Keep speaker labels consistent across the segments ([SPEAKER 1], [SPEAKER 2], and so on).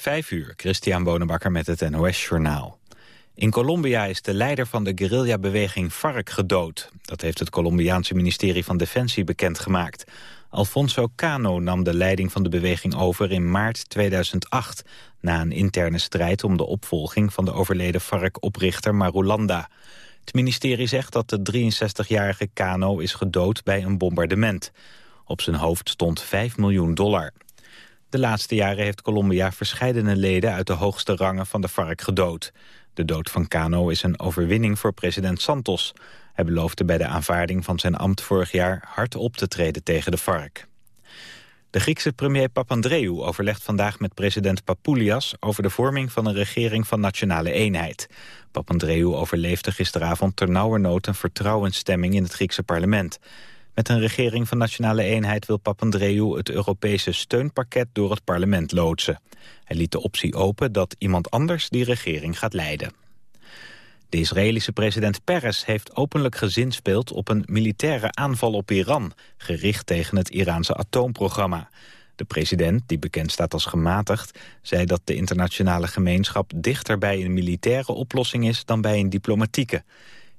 [SPEAKER 1] Vijf uur, Christian Bonenbakker met het NOS Journaal. In Colombia is de leider van de guerrillabeweging FARC gedood. Dat heeft het Colombiaanse ministerie van Defensie bekendgemaakt. Alfonso Cano nam de leiding van de beweging over in maart 2008... na een interne strijd om de opvolging van de overleden FARC-oprichter Marulanda. Het ministerie zegt dat de 63-jarige Cano is gedood bij een bombardement. Op zijn hoofd stond 5 miljoen dollar. De laatste jaren heeft Colombia verscheidene leden uit de hoogste rangen van de FARC gedood. De dood van Cano is een overwinning voor president Santos. Hij beloofde bij de aanvaarding van zijn ambt vorig jaar hard op te treden tegen de FARC. De Griekse premier Papandreou overlegt vandaag met president Papoulias over de vorming van een regering van nationale eenheid. Papandreou overleefde gisteravond ternauwernood een vertrouwensstemming in het Griekse parlement. Met een regering van nationale eenheid wil Papandreou het Europese steunpakket door het parlement loodsen. Hij liet de optie open dat iemand anders die regering gaat leiden. De Israëlische president Peres heeft openlijk gezinspeeld op een militaire aanval op Iran, gericht tegen het Iraanse atoomprogramma. De president, die bekend staat als gematigd, zei dat de internationale gemeenschap dichter bij een militaire oplossing is dan bij een diplomatieke.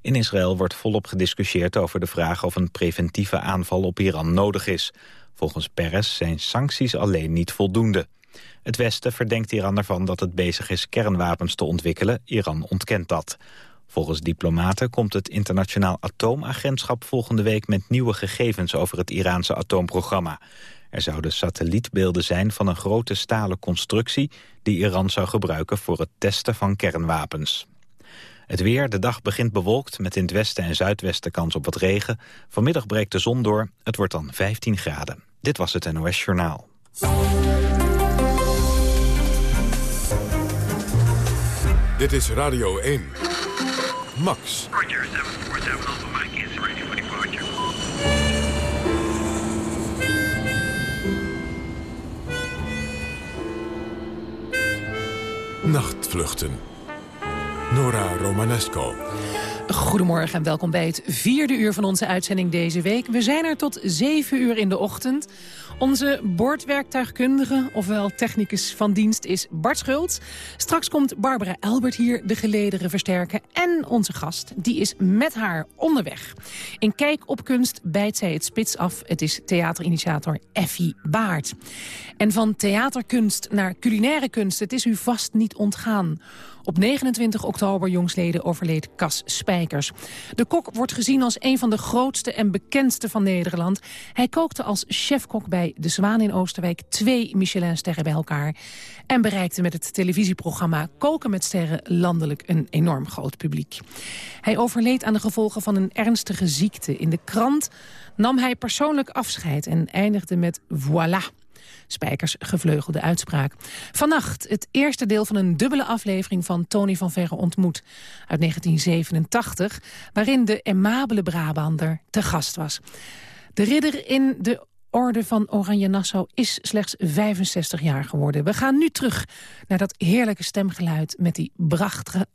[SPEAKER 1] In Israël wordt volop gediscussieerd over de vraag of een preventieve aanval op Iran nodig is. Volgens Peres zijn sancties alleen niet voldoende. Het Westen verdenkt Iran ervan dat het bezig is kernwapens te ontwikkelen. Iran ontkent dat. Volgens diplomaten komt het internationaal atoomagentschap volgende week met nieuwe gegevens over het Iraanse atoomprogramma. Er zouden satellietbeelden zijn van een grote stalen constructie die Iran zou gebruiken voor het testen van kernwapens. Het weer, de dag begint bewolkt met in het westen en zuidwesten kans op wat regen. Vanmiddag breekt de zon door, het wordt dan 15 graden. Dit was het NOS Journaal.
[SPEAKER 2] Dit is Radio 1. Max.
[SPEAKER 3] Roger, 747 Alpha Mike is ready for departure.
[SPEAKER 2] Nachtvluchten. Nora Romanesco.
[SPEAKER 4] Goedemorgen en welkom bij het vierde uur van onze uitzending deze week. We zijn er tot zeven uur in de ochtend. Onze boordwerktuigkundige, ofwel technicus van dienst, is Bart Schultz. Straks komt Barbara Elbert hier de gelederen versterken. En onze gast, die is met haar onderweg. In Kijk op Kunst bijt zij het spits af. Het is theaterinitiator Effie Baart. En van theaterkunst naar culinaire kunst, het is u vast niet ontgaan. Op 29 oktober jongsleden overleed Cas Spijkers. De kok wordt gezien als een van de grootste en bekendste van Nederland. Hij kookte als chefkok bij De Zwaan in Oosterwijk twee Michelinsterren bij elkaar. En bereikte met het televisieprogramma Koken met Sterren landelijk een enorm groot publiek. Hij overleed aan de gevolgen van een ernstige ziekte. In de krant nam hij persoonlijk afscheid en eindigde met voilà. Spijkers gevleugelde uitspraak. Vannacht het eerste deel van een dubbele aflevering van Tony van Verre ontmoet. Uit 1987, waarin de emabele Brabander te gast was. De ridder in de Orde van Oranje Nassau is slechts 65 jaar geworden. We gaan nu terug naar dat heerlijke stemgeluid met die prachtige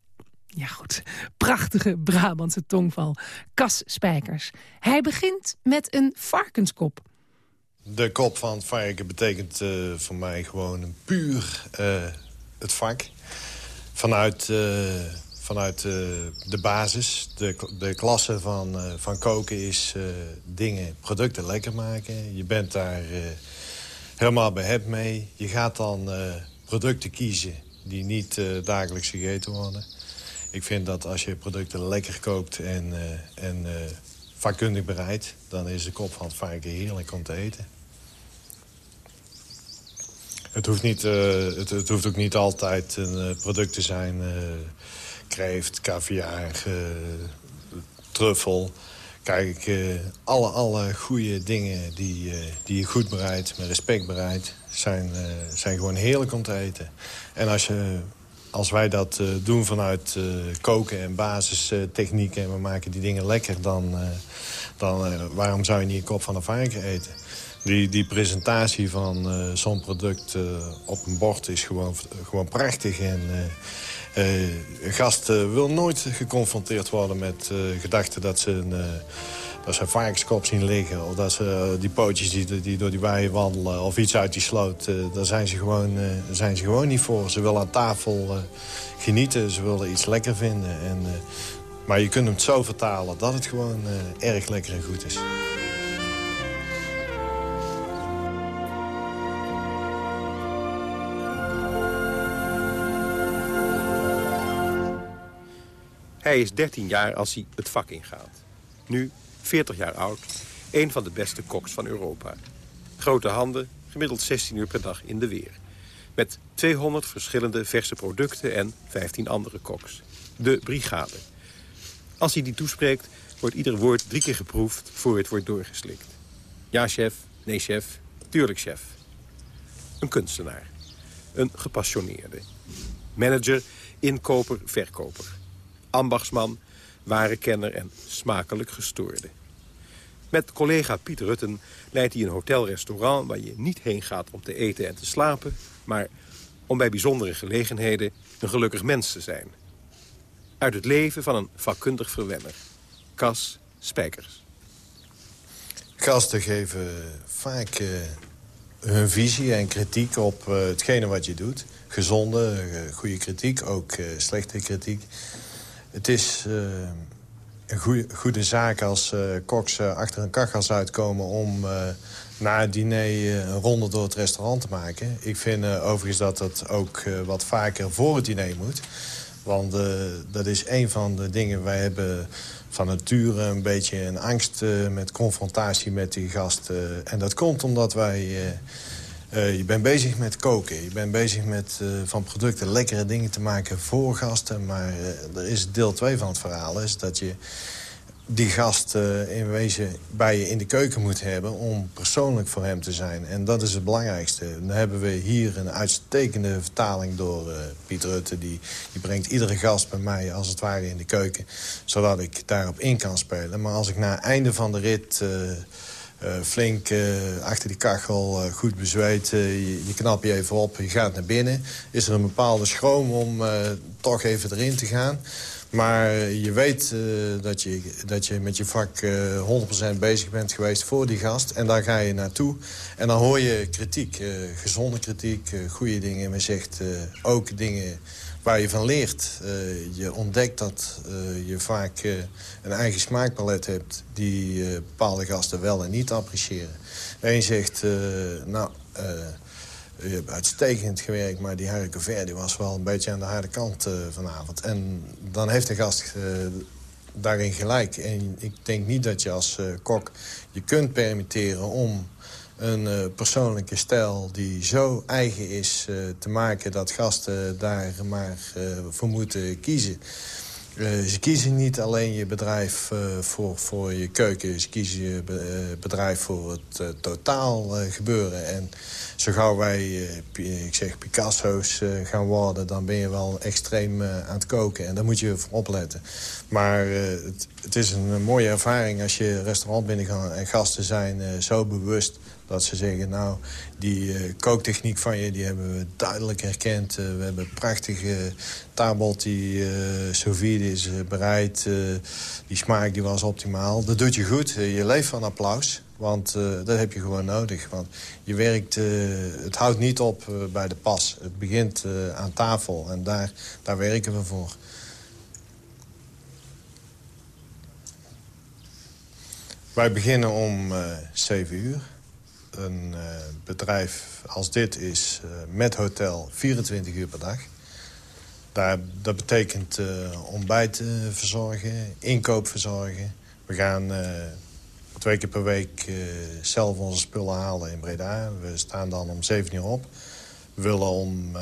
[SPEAKER 4] ja goed, prachtige Brabantse tongval. Kas Spijkers. Hij begint met een varkenskop.
[SPEAKER 5] De kop van het varken betekent uh, voor mij gewoon een puur uh, het vak. Vanuit, uh, vanuit de basis, de, de klasse van, van koken is dingen, producten lekker maken. Je bent daar helemaal bij het mee. Je gaat dan producten kiezen die niet dagelijks gegeten worden. Ik vind dat als je producten lekker kookt en, en vakkundig bereidt... dan is de kop van het varken heerlijk om te eten. Het hoeft, niet, het, het, hoeft ook niet altijd een product te zijn. Kreeft, caviar, truffel. Kijk, alle, alle goede dingen die, die je goed bereidt, met respect bereidt... Zijn, zijn gewoon heerlijk om te eten. En als, je, als wij dat doen vanuit koken en basistechnieken... en we maken die dingen lekker, dan, dan waarom zou je niet een kop van een varken eten? Die, die presentatie van zo'n product op een bord is gewoon, gewoon prachtig. En gast wil nooit geconfronteerd worden met gedachten dat ze een dat ze varkenskop zien liggen... of dat ze die pootjes die, die door die weien wandelen of iets uit die sloot... daar zijn ze, gewoon, zijn ze gewoon niet voor. Ze willen aan tafel genieten, ze willen iets lekker vinden. En, maar je kunt hem zo vertalen dat het gewoon erg lekker en goed is.
[SPEAKER 6] Hij is 13 jaar als hij het vak ingaat. Nu 40 jaar oud, een van de beste koks van Europa. Grote handen, gemiddeld 16 uur per dag in de weer. Met 200 verschillende verse producten en 15 andere koks. De brigade. Als hij die toespreekt, wordt ieder woord drie keer geproefd voor het wordt doorgeslikt. Ja, chef. Nee, chef. Tuurlijk, chef. Een kunstenaar. Een gepassioneerde. Manager, inkoper, verkoper ambachtsman, warenkenner en smakelijk gestoorde. Met collega Piet Rutten leidt hij een hotelrestaurant... waar je niet heen gaat om te eten en te slapen... maar om bij bijzondere gelegenheden een gelukkig mens te zijn. Uit het leven van een vakkundig verwenner. Cas Spijkers.
[SPEAKER 5] Gasten geven vaak uh, hun visie en kritiek op uh, hetgene wat je doet. Gezonde, uh, goede kritiek, ook slechte kritiek. Het is uh, een goede, zaak als koks uh, achter een kachels uitkomen... om na het diner een ronde door het restaurant te maken. Ik vind overigens dat dat ook wat vaker voor het diner moet. Want dat is een van de dingen... wij hebben van nature een beetje een angst met confrontatie met die gasten. En dat komt omdat wij uh, je bent bezig met koken. Je bent bezig met uh, van producten lekkere dingen te maken voor gasten. Maar uh, er is deel 2 van het verhaal. Is dat je die gast in wezen bij je in de keuken moet hebben... om persoonlijk voor hem te zijn. En dat is het belangrijkste. Dan hebben we hier een uitstekende vertaling door Piet Rutte. Die, die brengt iedere gast bij mij als het ware in de keuken. Zodat ik daarop in kan spelen. Maar als ik na het einde van de rit flink uh, achter die kachel, uh, goed bezweet. Je, je knap je even op, je gaat naar binnen. Is er een bepaalde schroom om toch even erin te gaan. Maar je weet dat, je, dat je met je vak 100% bezig bent geweest voor die gast. En daar ga je naartoe. En dan hoor je kritiek, gezonde kritiek, goede dingen. Men zegt ook dingen waar je van leert. Je ontdekt dat je vaak een eigen smaakpalet hebt... die bepaalde gasten wel en niet appreciëren. De een zegt, nou, je hebt uitstekend gewerkt... maar die Harry die was wel een beetje aan de harde kant vanavond. En dan heeft de gast daarin gelijk. En ik denk niet dat je als kok je kunt permitteren om een persoonlijke stijl die zo eigen is te maken... dat gasten daar maar voor moeten kiezen. Ze kiezen niet alleen je bedrijf voor, voor je keuken. Ze kiezen je bedrijf voor het totaal gebeuren. En zo gauw wij, ik zeg, Picasso's gaan worden... dan ben je wel extreem aan het koken. En daar moet je voor opletten. Maar het, het, is een, mooie ervaring als je restaurant binnengaat... en gasten zijn zo bewust dat ze zeggen, nou, die uh, kooktechniek van je... die hebben we duidelijk herkend. Uh, we hebben een prachtige tabel die uh, sous vide is bereid. die smaak die was optimaal. Dat doet je goed. je leeft van applaus. Want dat heb je gewoon nodig. Want je werkt, het houdt niet op bij de pas. Het begint aan tafel en daar, daar werken we voor. Wij beginnen om 7 uur een uh, bedrijf als dit is uh, met hotel 24 uur per dag. Daar, dat betekent uh, ontbijt verzorgen, inkoop verzorgen. We gaan twee keer per week zelf onze spullen halen in Breda. We staan dan om 7 uur op. We willen om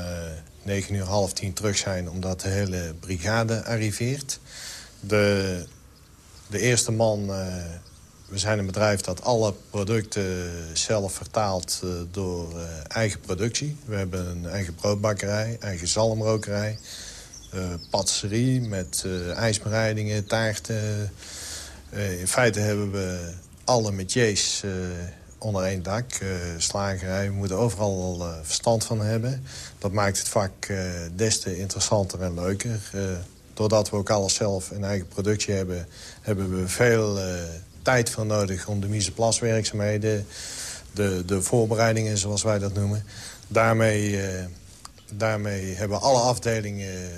[SPEAKER 5] 9 uur, half tien terug zijn omdat de hele brigade arriveert. De, de eerste man we zijn een bedrijf dat alle producten zelf vertaalt uh, door uh, eigen productie. We hebben een eigen broodbakkerij, eigen zalmrokerij, uh, patisserie met ijsbereidingen, taarten. in feite hebben we alle métiers onder één dak. slagerij, we moeten overal verstand van hebben. Dat maakt het vak des te interessanter en leuker. doordat we ook alles zelf in eigen productie hebben, hebben we veel tijd voor nodig om de mise-plaswerkzaamheden... De, de voorbereidingen, zoals wij dat noemen. Daarmee, daarmee hebben alle afdelingen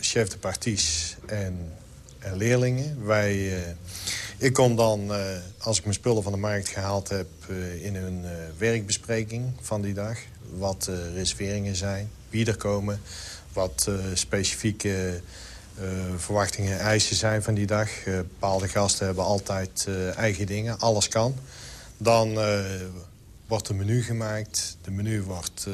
[SPEAKER 5] chef de parties en, en leerlingen. Wij, ik kom dan, als ik mijn spullen van de markt gehaald heb... in een werkbespreking van die dag. Wat reserveringen zijn, wie er komen... wat specifieke verwachtingen en eisen zijn van die dag. Uh, bepaalde gasten hebben altijd uh, eigen dingen, alles kan. Dan wordt een menu gemaakt. De menu wordt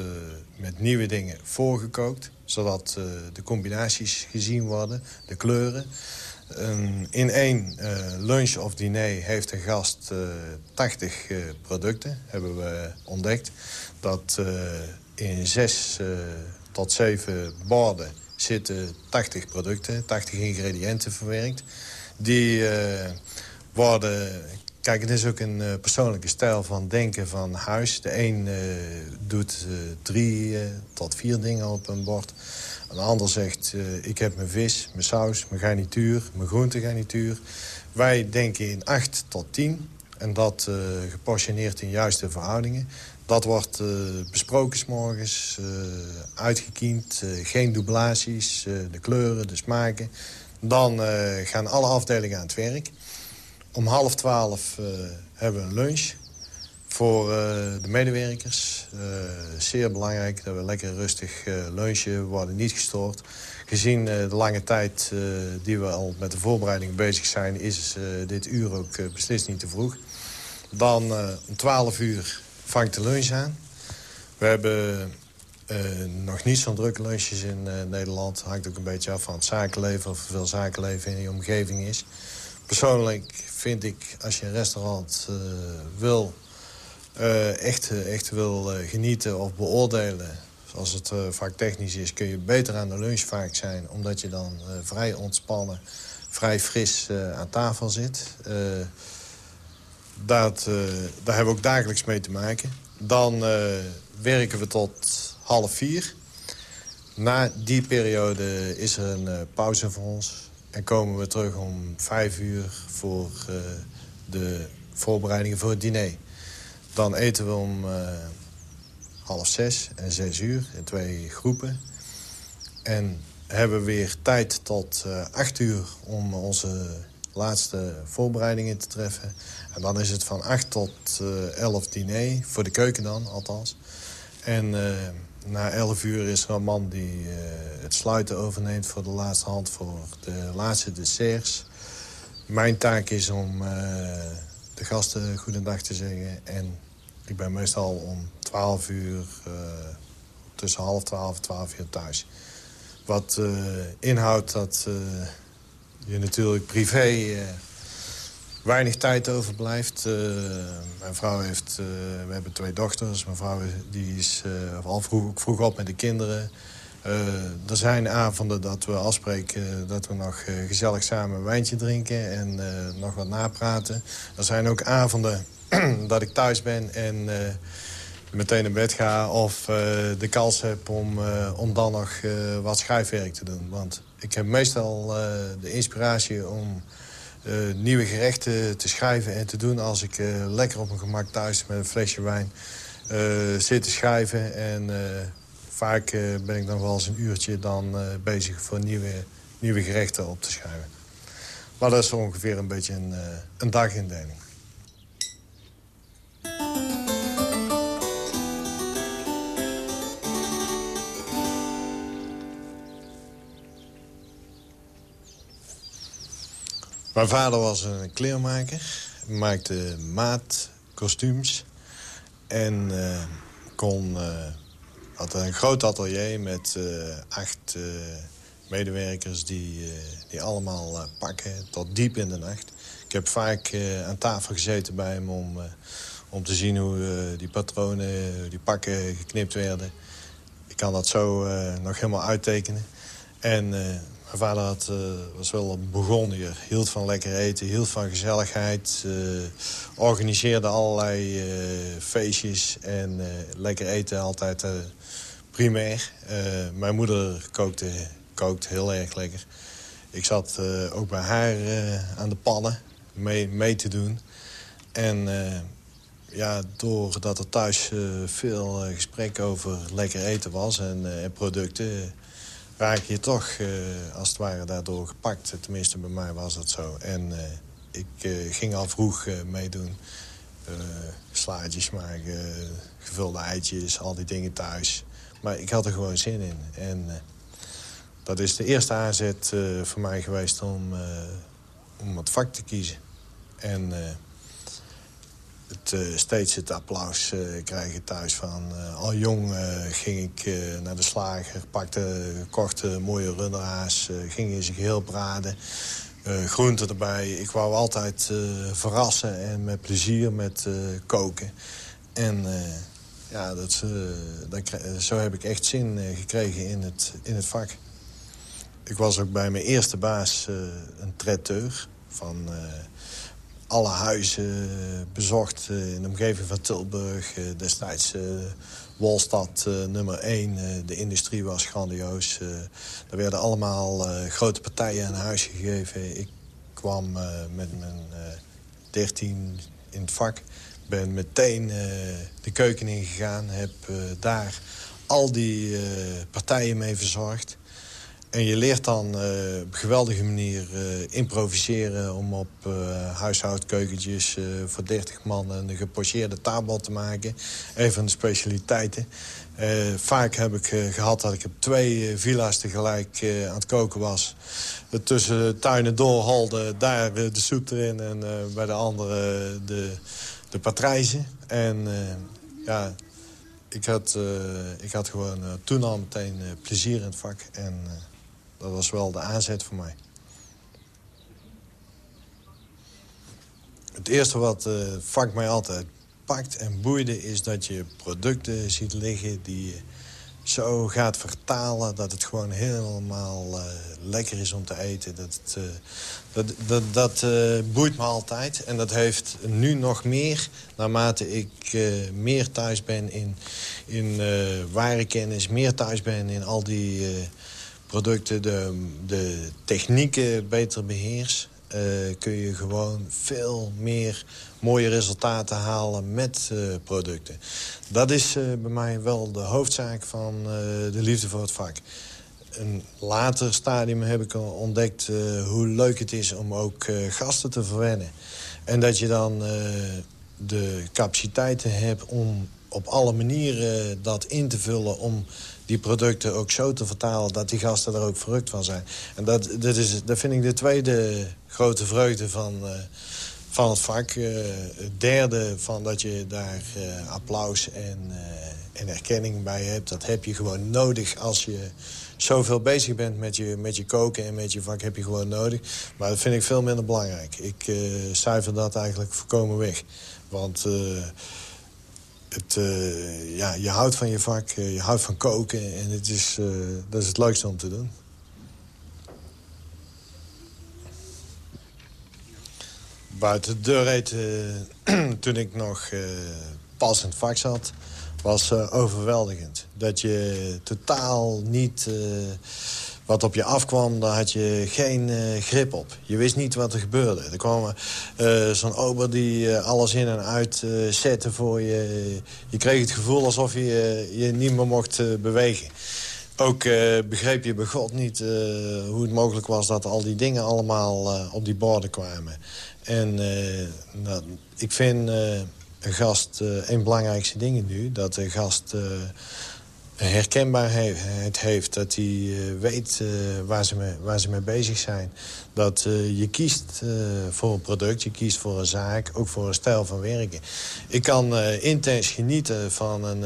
[SPEAKER 5] met nieuwe dingen voorgekookt. Zodat de combinaties gezien worden, de kleuren. in één lunch of diner heeft een gast 80 producten, hebben we ontdekt. Dat in zes tot zeven borden zitten 80 producten, 80 ingrediënten verwerkt. Die uh, worden... Kijk, het is ook een uh, persoonlijke stijl van denken van huis. De een uh, doet drie tot vier dingen op een bord. Een ander zegt, ik heb mijn vis, mijn saus, mijn garnituur, mijn groentegarnituur. Wij denken in 8 tot 10. En dat geportioneerd in juiste verhoudingen. Dat wordt uh, besproken s'morgens, uh, uitgekiend, uh, geen dublaties, de kleuren, de smaken. Dan gaan alle afdelingen aan het werk. Om half twaalf hebben we een lunch voor de medewerkers. zeer belangrijk dat we lekker rustig lunchen, worden niet gestoord. Gezien de lange tijd die we al met de voorbereiding bezig zijn... is dit uur ook beslist niet te vroeg. Dan om twaalf uur vangt de lunch aan. We hebben uh, nog niet zo'n drukke lunches in uh, Nederland. Hangt ook een beetje af van het zakenleven... of er veel zakenleven in die omgeving is. Persoonlijk vind ik, als je een restaurant uh, wil... echt, echt wil genieten of beoordelen... zoals het vaak technisch is... kun je beter aan de lunch vaak zijn... omdat je dan vrij ontspannen, vrij fris aan tafel zit... Dat, uh, daar hebben we ook dagelijks mee te maken. Dan uh, werken we tot half vier. Na die periode is er een uh, pauze voor ons. En komen we terug om vijf uur voor de voorbereidingen voor het diner. Dan eten we om half zes en zes uur in twee groepen. En hebben we weer tijd tot acht uur om onze laatste voorbereidingen te treffen. En dan is het van 8 tot uh, eh, 11 diner, voor de keuken dan althans. En uh, na 11 uur is er een man die uh, het sluiten overneemt voor de laatste hand... voor de laatste desserts. Mijn taak is om de gasten goedendag te zeggen. En ik ben meestal om 12 uur, tussen half 12 en 12 uur thuis. Wat inhoudt dat je natuurlijk privé weinig tijd overblijft. Uh, mijn vrouw heeft... Uh, we hebben twee dochters. Mijn vrouw die is al vroeg, vroeg op met de kinderen. er zijn avonden dat we afspreken dat we nog gezellig samen een wijntje drinken... en nog wat napraten. Er zijn ook avonden dat ik thuis ben en meteen naar bed ga... of de kans heb om, om dan nog wat schrijfwerk te doen. Want ik heb meestal de inspiratie om uh, nieuwe gerechten te schrijven en te doen... als ik uh, lekker op mijn gemak thuis met een flesje wijn zit te schrijven. En vaak ben ik dan wel eens een uurtje dan, bezig voor nieuwe, nieuwe gerechten op te schrijven. Maar dat is ongeveer een beetje een, een dagindeling. Mijn vader was een kleermaker. Maakte maatkostuums. En uh, kon, uh, had een groot atelier met uh, acht medewerkers... die, die allemaal pakken tot diep in de nacht. Ik heb vaak aan tafel gezeten bij hem om, om te zien hoe die patronen, die pakken geknipt werden. Ik kan dat zo nog helemaal uittekenen. En mijn vader uh, was wel een begonnier. Hield van lekker eten, hield van gezelligheid. Uh, organiseerde allerlei uh, feestjes en lekker eten altijd primair. mijn moeder kookte, kookte heel erg lekker. Ik zat ook bij haar aan de pannen. mee, mee te doen. En ja, doordat er thuis veel gesprek over lekker eten was en producten... raak je toch als het ware daardoor gepakt. Tenminste, bij mij was dat zo. En ik ging al vroeg meedoen. slaatjes maken, gevulde eitjes, al die dingen thuis. Maar ik had er gewoon zin in. En dat is de eerste aanzet voor mij geweest om, om het vak te kiezen. En het, steeds het applaus krijgen thuis van... al jong ging ik naar de slager, pakte, kocht mooie runderhaas... ging in zich heel braden, groenten erbij. Ik wou altijd verrassen en met plezier met koken. En ja, dat, dat, zo heb ik echt zin gekregen in het, in het vak. Ik was ook bij mijn eerste baas een traiteur van alle huizen bezocht uh, in de omgeving van Tilburg. destijds Wolstad nummer 1. de industrie was grandioos. er werden allemaal grote partijen aan huis gegeven. Ik kwam met mijn 13 in het vak. Ben meteen de keuken ingegaan. Heb daar al die partijen mee verzorgd. En je leert dan uh, op een geweldige manier uh, improviseren... om op uh, huishoudkeukentjes voor 30 man een gepocheerde tabel te maken. Een van de specialiteiten. vaak heb ik gehad dat ik op twee villa's tegelijk aan het koken was. tussen tuinen doorholde, daar de soep erin... en bij de andere de, de patrijzen. En ja, ik had, ik had gewoon toen al meteen plezier in het vak... En, dat was wel de aanzet voor mij. Het eerste wat uh, mij altijd pakt en boeide... is dat je producten ziet liggen die je zo gaat vertalen... dat het gewoon helemaal uh, lekker is om te eten. Dat, uh, dat, dat, boeit me altijd. En dat heeft nu nog meer, naarmate ik meer thuis ben in, in warenkennis... meer thuis ben in al die producten, de, de technieken beter beheers... Uh, kun je gewoon veel meer mooie resultaten halen met uh, producten. Dat is uh, bij mij wel de hoofdzaak van de liefde voor het vak. Een later stadium heb ik ontdekt hoe leuk het is om ook gasten te verwennen. En dat je dan de capaciteiten hebt om op alle manieren dat in te vullen... om die producten ook zo te vertalen... dat die gasten er ook verrukt van zijn. En dat, dat, is, dat vind ik de tweede grote vreugde van, uh, van het vak. Uh, het derde van dat je daar uh, applaus en, en erkenning bij hebt. Dat heb je gewoon nodig als je zoveel bezig bent met je, met je koken en met je vak heb je gewoon nodig. Maar dat vind ik veel minder belangrijk. Ik cijfer dat eigenlijk voorkomen weg. Want het, uh, ja, je houdt van je vak, uh, je houdt van koken en het is, uh, dat is het leukste om te doen. Buiten de deur eten, toen ik nog pas in het vak zat, was overweldigend. Dat je totaal niet wat op je afkwam, daar had je geen uh, grip op. Je wist niet wat er gebeurde. Er kwam uh, zo'n ober die uh, alles in en uit zette voor je. Je kreeg het gevoel alsof je je niet meer mocht bewegen. Ook begreep je bij God niet hoe het mogelijk was dat al die dingen allemaal op die borden kwamen. En nou, ik vind een gast een belangrijkste dingen nu. Dat de gast herkenbaarheid heeft. Dat hij uh, weet uh, waar, ze mee, waar ze mee bezig zijn. Dat je kiest voor een product, je kiest voor een zaak, ook voor een stijl van werken. Ik kan intens genieten van een,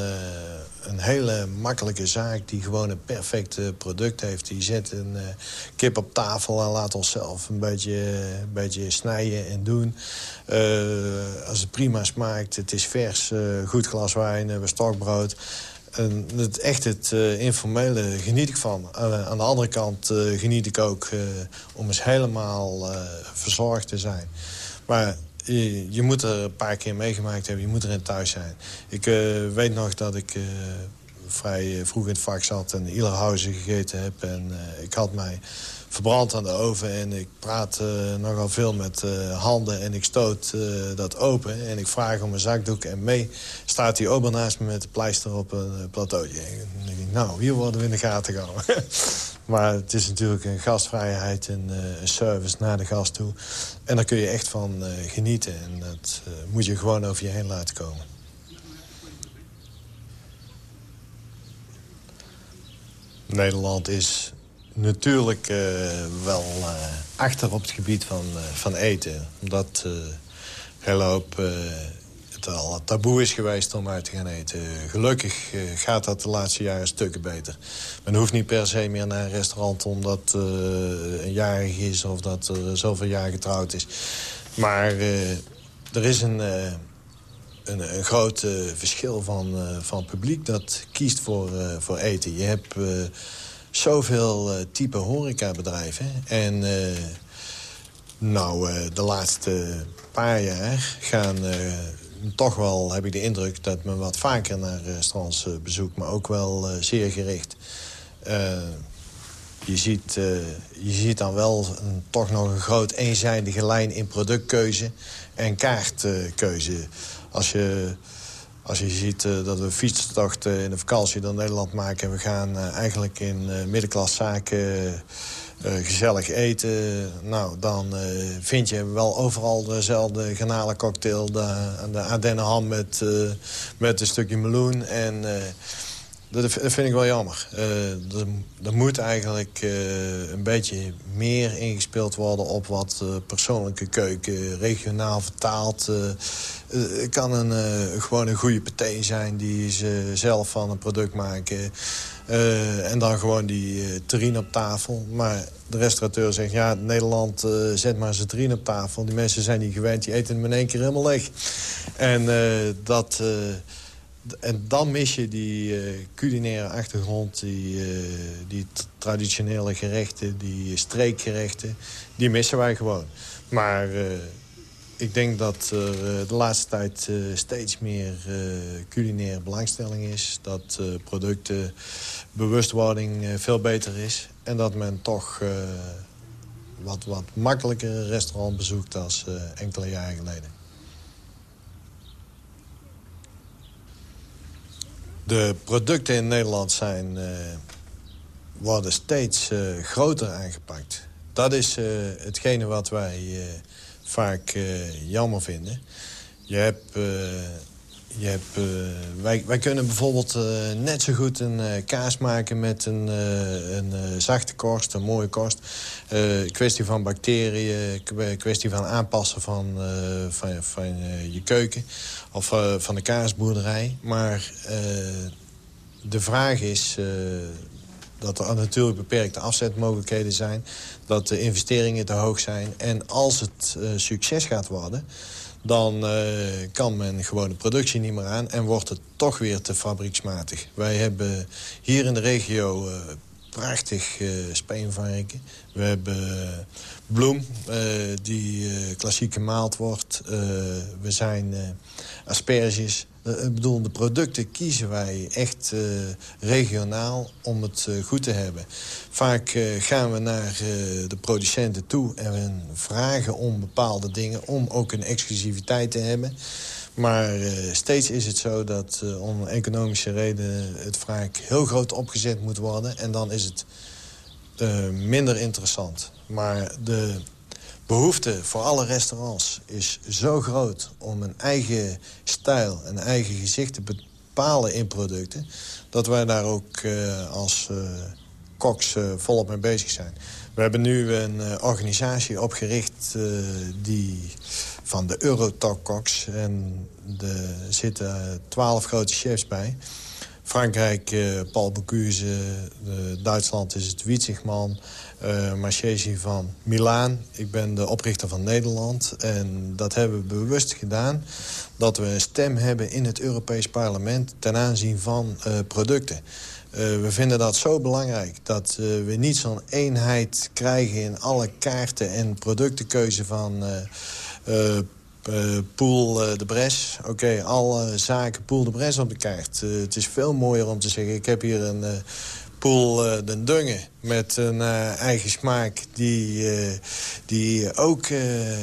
[SPEAKER 5] een hele makkelijke zaak... die gewoon een perfect product heeft. Die zet een kip op tafel en laat onszelf een beetje, een beetje snijden en doen. als het prima smaakt, het is vers, goed glas wijn, we stokbrood... En het, echt het uh, informele geniet ik van. Uh, aan de andere kant uh, geniet ik ook om eens helemaal verzorgd te zijn. Maar je, moet er een paar keer meegemaakt hebben. Je moet erin thuis zijn. Ik weet nog dat ik vrij vroeg in het vak zat en Ielerhausen gegeten heb. En ik had mij verbrand aan de oven en ik praat nogal veel met handen en ik stoot dat open. En ik vraag om een zakdoek en mee staat die ober naast me met de pleister op een plateautje. En dan denk ik, nou, hier worden we in de gaten gehouden. Maar het is natuurlijk een gastvrijheid en een service naar de gast toe. En daar kun je echt van genieten. En dat moet je gewoon over je heen laten komen. Nederland is natuurlijk wel achter op het gebied van, van eten. Omdat hele hoop het al taboe is geweest om uit te gaan eten. Gelukkig eh, gaat dat de laatste jaren stukken beter. Men hoeft niet per se meer naar een restaurant omdat uh, een jarig is... of dat er zoveel jaar getrouwd is. Maar er is een, een, een, groot verschil van, van publiek dat kiest voor, voor eten. Je hebt zoveel type horecabedrijven. En nou, de laatste paar jaar gaan toch wel heb ik de indruk dat men wat vaker naar restaurants bezoekt... maar ook wel zeer gericht. Je, ziet, je ziet dan wel een, toch nog een groot eenzijdige lijn in productkeuze en kaartkeuze. Als je, als je ziet dat we fietstochten in de vakantie door Nederland maken... en we gaan eigenlijk in middenklaszaken uh, gezellig eten. Nou, dan vind je wel overal dezelfde garnalencocktail. De, de Ardennenham met, met een stukje meloen. En dat, vind ik wel jammer. Er, er, moet eigenlijk een beetje meer ingespeeld worden op wat persoonlijke keuken. Regionaal vertaald. Het kan een, gewoon een goede paté zijn die ze zelf van een product maken... Uh, en dan gewoon die uh, terrine op tafel. Maar de restaurateur zegt, ja, Nederland, uh, zet maar zijn terrine op tafel. Die mensen zijn niet gewend, die eten hem in één keer helemaal leeg. En, dat, en dan mis je die culinaire achtergrond, die, die traditionele gerechten, die streekgerechten. Die missen wij gewoon. Maar ik denk dat er eh, de laatste tijd eh, steeds meer culinaire belangstelling is. Dat producten bewustwording veel beter is. En dat men toch wat, wat makkelijker restaurant bezoekt als enkele jaren geleden. De producten in Nederland zijn, worden steeds groter aangepakt. Dat is hetgene wat wij vaak jammer vinden. Je hebt... Uh, je uh, wij, wij kunnen bijvoorbeeld net zo goed een kaas maken met een, een zachte korst, een mooie korst. kwestie van bacteriën, kwestie van aanpassen van, van, van je keuken of van de kaasboerderij. Maar de vraag is dat er natuurlijk beperkte afzetmogelijkheden zijn. Dat de investeringen te hoog zijn. En als het uh, succes gaat worden... dan uh, kan men gewoon de productie niet meer aan... en wordt het toch weer te fabrieksmatig. Wij hebben hier in de regio uh, prachtig speenvarken. We hebben bloem, die klassiek gemaald wordt. we zijn asperges. Uh, ik bedoel, de producten kiezen wij echt uh, regionaal om het uh, goed te hebben. Vaak gaan we naar de producenten toe en vragen om bepaalde dingen... om ook een exclusiviteit te hebben. Maar steeds is het zo dat om economische redenen... het vaak heel groot opgezet moet worden. En dan is het minder interessant. Maar de behoefte voor alle restaurants is zo groot... om een eigen stijl, een eigen gezicht te bepalen in producten... dat wij daar ook als koks volop mee bezig zijn. We hebben nu een organisatie opgericht die van de Eurotalk Koks... en er zitten twaalf grote chefs bij... Frankrijk, Paul Bocuse, Duitsland is het Wietzigman uh, Marchesi van Milaan. Ik ben de oprichter van Nederland. En dat hebben we bewust gedaan. Dat we een stem hebben in het Europees Parlement ten aanzien van uh, producten. We vinden dat zo belangrijk dat we niet zo'n eenheid krijgen... in alle kaarten en productenkeuze van uh, Poel de Bres. Oké, alle zaken Poel de Bres op de kaart. het is veel mooier om te zeggen... ik heb hier een Poel den Dungen met een eigen smaak... die, die ook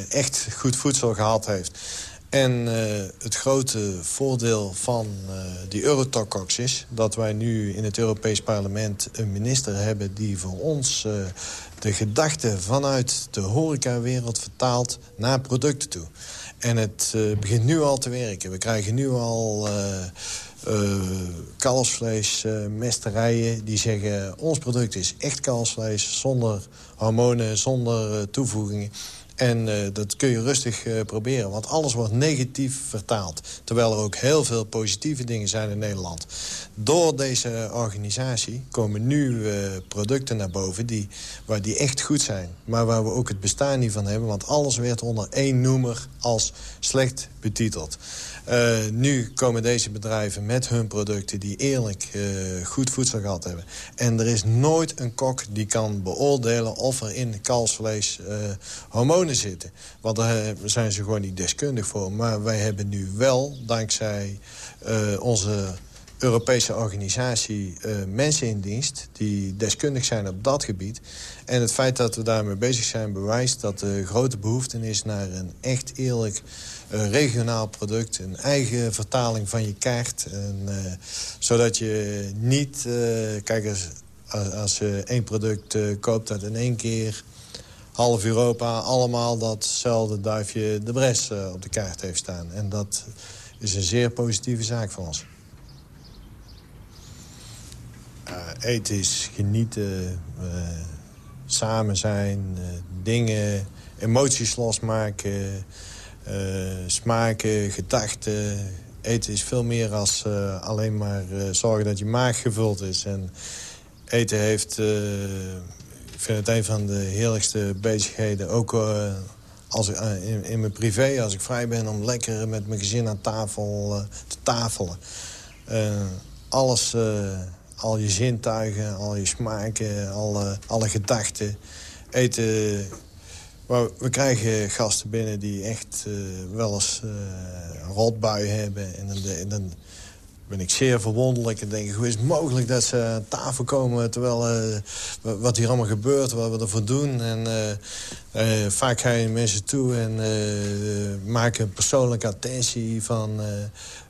[SPEAKER 5] echt goed voedsel gehad heeft. En het grote voordeel van die Eurotocox is... dat wij nu in het Europees Parlement een minister hebben... die voor ons de gedachte vanuit de horecawereld vertaald naar producten toe. En het uh, begint nu al te werken. We krijgen nu al uh, uh, kalfsvleesmesterijen die zeggen... ons product is echt kalfsvlees, zonder hormonen, zonder toevoegingen. En uh, dat kun je rustig uh, proberen, want alles wordt negatief vertaald. Terwijl er ook heel veel positieve dingen zijn in Nederland. Door deze organisatie komen nu producten naar boven die, waar die echt goed zijn. Maar waar we ook het bestaan niet van hebben, want alles werd onder één noemer als slecht betiteld. Uh, nu komen deze bedrijven met hun producten die eerlijk uh, goed voedsel gehad hebben. En er is nooit een kok die kan beoordelen of er in kalfsvlees uh, hormonen zitten. Want daar zijn ze gewoon niet deskundig voor. Maar wij hebben nu wel, dankzij onze Europese organisatie mensen in dienst... die deskundig zijn op dat gebied. En het feit dat we daarmee bezig zijn bewijst dat er grote behoefte is... naar een echt eerlijk uh, regionaal product. Een eigen vertaling van je kaart. En, uh, zodat je niet... kijk, als, als je één product koopt dat in één keer half Europa allemaal datzelfde duifje de bres op de kaart heeft staan. En dat is een zeer positieve zaak voor ons. Uh, eten is genieten, uh, samen zijn, uh, dingen, emoties losmaken, smaken, gedachten. Eten is veel meer als alleen maar zorgen dat je maag gevuld is. En eten heeft, ik vind het een van de heerlijkste bezigheden. Ook als in, in, mijn privé, als ik vrij ben, om lekker met mijn gezin aan tafel te tafelen. alles al je zintuigen, al je smaken, alle, alle gedachten. Eten... we krijgen gasten binnen die echt uh, wel eens uh, rotbui hebben. En dan, dan, ben ik zeer verwonderlijk en denk ik... hoe is het mogelijk dat ze aan tafel komen... terwijl uh, wat hier allemaal gebeurt, wat we ervoor doen. En vaak ga je mensen toe en maken een persoonlijke attentie van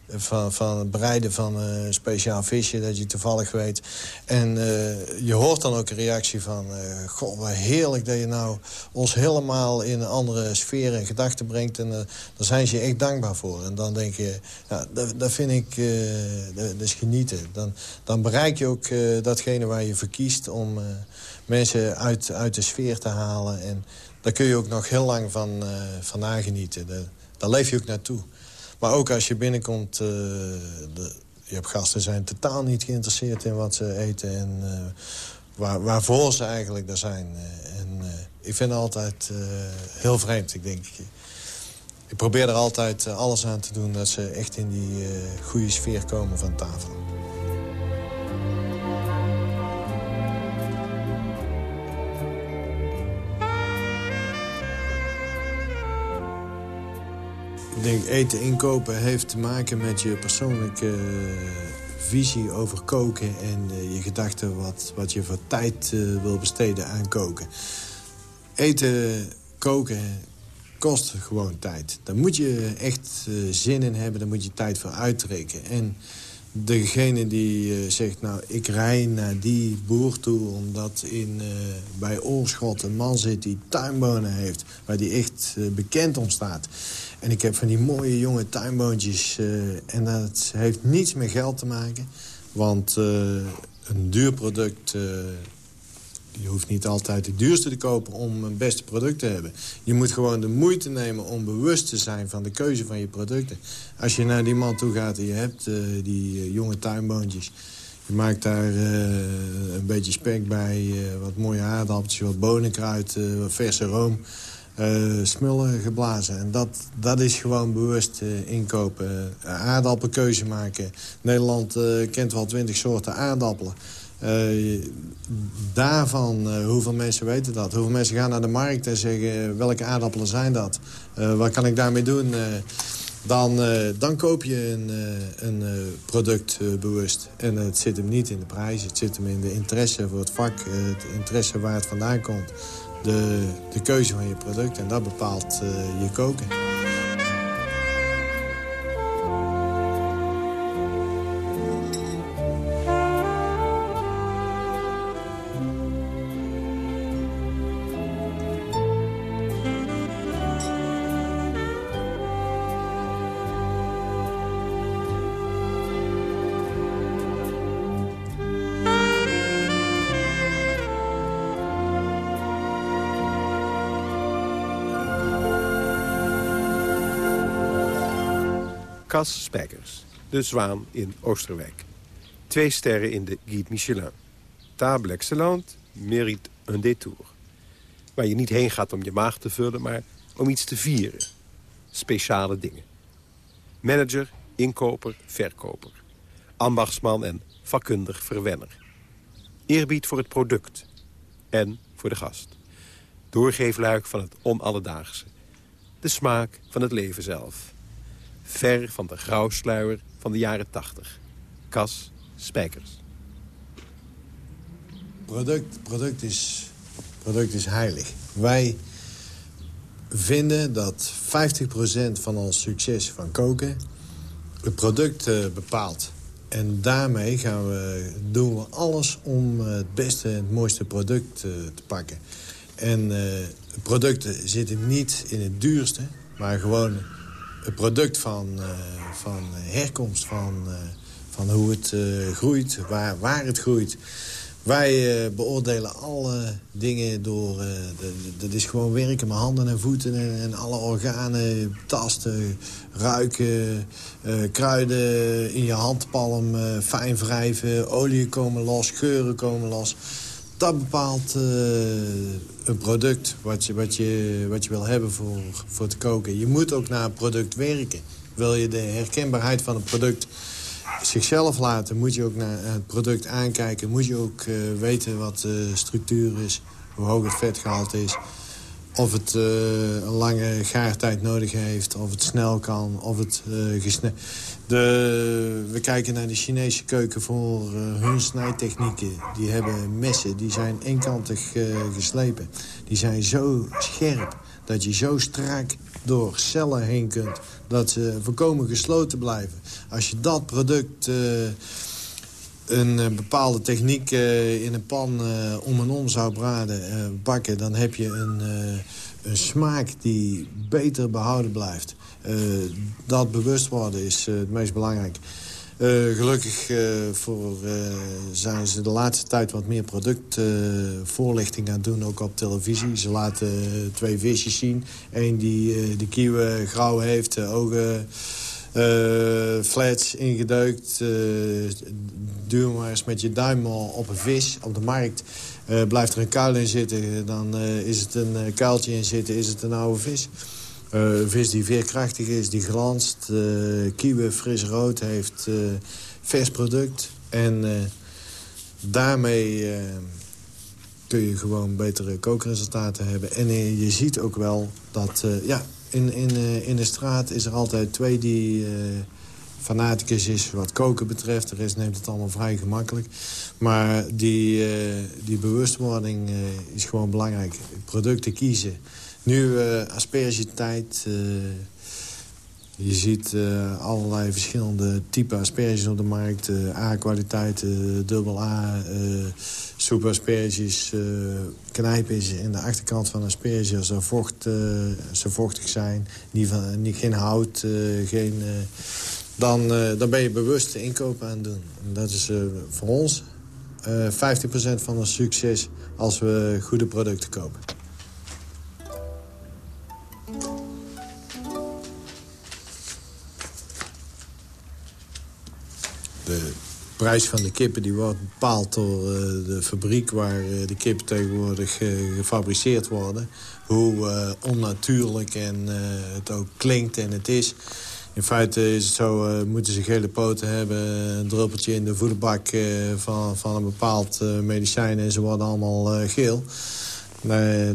[SPEAKER 5] van, van het bereiden van een speciaal visje dat je toevallig weet. En uh, je hoort dan ook een reactie van... Uh, goh, wat heerlijk dat je nou ons helemaal in een andere sfeer en gedachten brengt. En uh, daar zijn ze je echt dankbaar voor. En dan denk je, ja, dat, dat vind ik, dat, is genieten. Dan, dan bereik je ook datgene waar je verkiest om mensen uit, uit de sfeer te halen. En daar kun je ook nog heel lang van, van nagenieten. Daar leef je ook naartoe. Maar ook als je binnenkomt... Uh, de, je hebt gasten zijn totaal niet geïnteresseerd in wat ze eten... en uh, waar, waarvoor ze eigenlijk daar zijn. Uh, en ik vind het altijd heel vreemd. Ik denk... Ik probeer er altijd alles aan te doen... dat ze echt in die goede sfeer komen van tafel. Denk eten inkopen heeft te maken met je persoonlijke eh, visie over koken... en uh, je gedachten wat, wat je voor tijd uh, wil besteden aan koken. Eten, koken kost gewoon tijd. Daar moet je echt zin in hebben, daar moet je tijd voor uittrekken. En degene die zegt, nou, ik rij naar die boer toe... omdat in, bij Oorschot een man zit die tuinbonen heeft... waar die echt bekend om staat... En ik heb van die mooie jonge tuinboontjes. En dat heeft niets met geld te maken. Want een duur product... Je hoeft niet altijd het duurste te kopen om een beste product te hebben. Je moet gewoon de moeite nemen om bewust te zijn van de keuze van je producten. Als je naar die man toe gaat en je hebt die jonge tuinboontjes... Je maakt daar een beetje spek bij, wat mooie aardappeltjes, wat bonenkruid, wat verse room smullen geblazen. En dat, dat is gewoon bewust inkopen. Aardappelkeuze maken. Nederland kent wel twintig soorten aardappelen. Uh, daarvan, uh, hoeveel mensen weten dat? Hoeveel mensen gaan naar de markt en zeggen... welke aardappelen zijn dat? Wat kan ik daarmee doen? dan, dan koop je een, een product bewust. En het zit hem niet in de prijs. Het zit hem in de interesse voor het vak. het interesse waar het vandaan komt. De, de keuze van je product. En dat bepaalt je koken.
[SPEAKER 6] Cas Spijkers, de Zwaan in Oosterwijk. Twee sterren in de Guide Michelin. Table excellente, mérite un détour. Waar je niet heen gaat om je maag te vullen, maar om iets te vieren. Speciale dingen. Manager, inkoper, verkoper. Ambachtsman en vakkundig verwenner. Eerbied voor het product. En voor de gast. Doorgeefluik van het onalledaagse. De smaak van het leven zelf. Ver van de grauwsluier van de jaren 80. Kas Spijkers.
[SPEAKER 5] Product, product, is, product is heilig. Wij vinden dat 50% van ons succes van koken het product uh, bepaalt. En daarmee gaan we, doen we alles om het beste en het mooiste product uh, te pakken. En uh, producten zitten niet in het duurste, maar gewoon het product van, uh, van herkomst, van, uh, van hoe het uh, groeit, waar, waar het groeit. Wij beoordelen alle dingen door... dat is gewoon werken met handen en voeten en, en alle organen, tasten, ruiken, kruiden in je handpalm, fijn wrijven, olie komen los, geuren komen los dat bepaalt uh, een product wat je, wat, je, wat je wil hebben voor, voor te koken. Je moet ook naar een product werken. Wil je de herkenbaarheid van het product zichzelf laten... moet je ook naar het product aankijken. Moet je ook uh, weten wat de structuur is, hoe hoog het vetgehalte is... Of het uh, een lange gaartijd nodig heeft, of het snel kan, of het uh, gesneden... we kijken naar de Chinese keuken voor uh, hun snijtechnieken. Die hebben messen, die zijn eenkantig geslepen. Die zijn zo scherp dat je zo strak door cellen heen kunt... dat ze voorkomen gesloten blijven. Als je dat product een uh, bepaalde techniek uh, in een pan uh, om en om zou braden, bakken... dan heb je een, een smaak die beter behouden blijft. dat bewust worden is het meest belangrijk. gelukkig voor, zijn ze de laatste tijd wat meer productvoorlichting aan doen, ook op televisie. Ze laten twee visjes zien. Eén die de kieuwen grauw heeft, ogen flats ingedeukt. Uh, duw maar eens met je duim op een vis op de markt. Uh, blijft er een kuil in zitten, dan is het een kuiltje in zitten, is het een oude vis. een vis die veerkrachtig is, die glanst, kieuwen fris rood heeft, vers product. En daarmee kun je gewoon betere kookresultaten hebben. En je ziet ook wel dat, ja, in, in, uh, in de straat is er altijd twee die uh, fanaticus is wat koken betreft. De rest neemt het allemaal vrij gemakkelijk. Maar die, uh, die bewustwording is gewoon belangrijk. Producten kiezen. Nu aspergetijd... Je ziet uh, allerlei verschillende type asperges op de markt. Uh, A-kwaliteit, uh, dubbel A, super asperges. knijpen is in de achterkant van asperge zo, vocht, zo vochtig zijn. Niet van, niet, geen hout, geen, dan, dan ben je bewust de inkoop aan het doen. En dat is voor ons 15% van ons succes als we goede producten kopen. Prijs van de kippen die wordt bepaald door uh, de fabriek waar uh, de kippen tegenwoordig uh, gefabriceerd worden. Hoe onnatuurlijk en het ook klinkt en het is. In feite is het zo, moeten ze gele poten hebben... een druppeltje in de voederbak van, van een bepaald medicijn... en ze worden allemaal geel.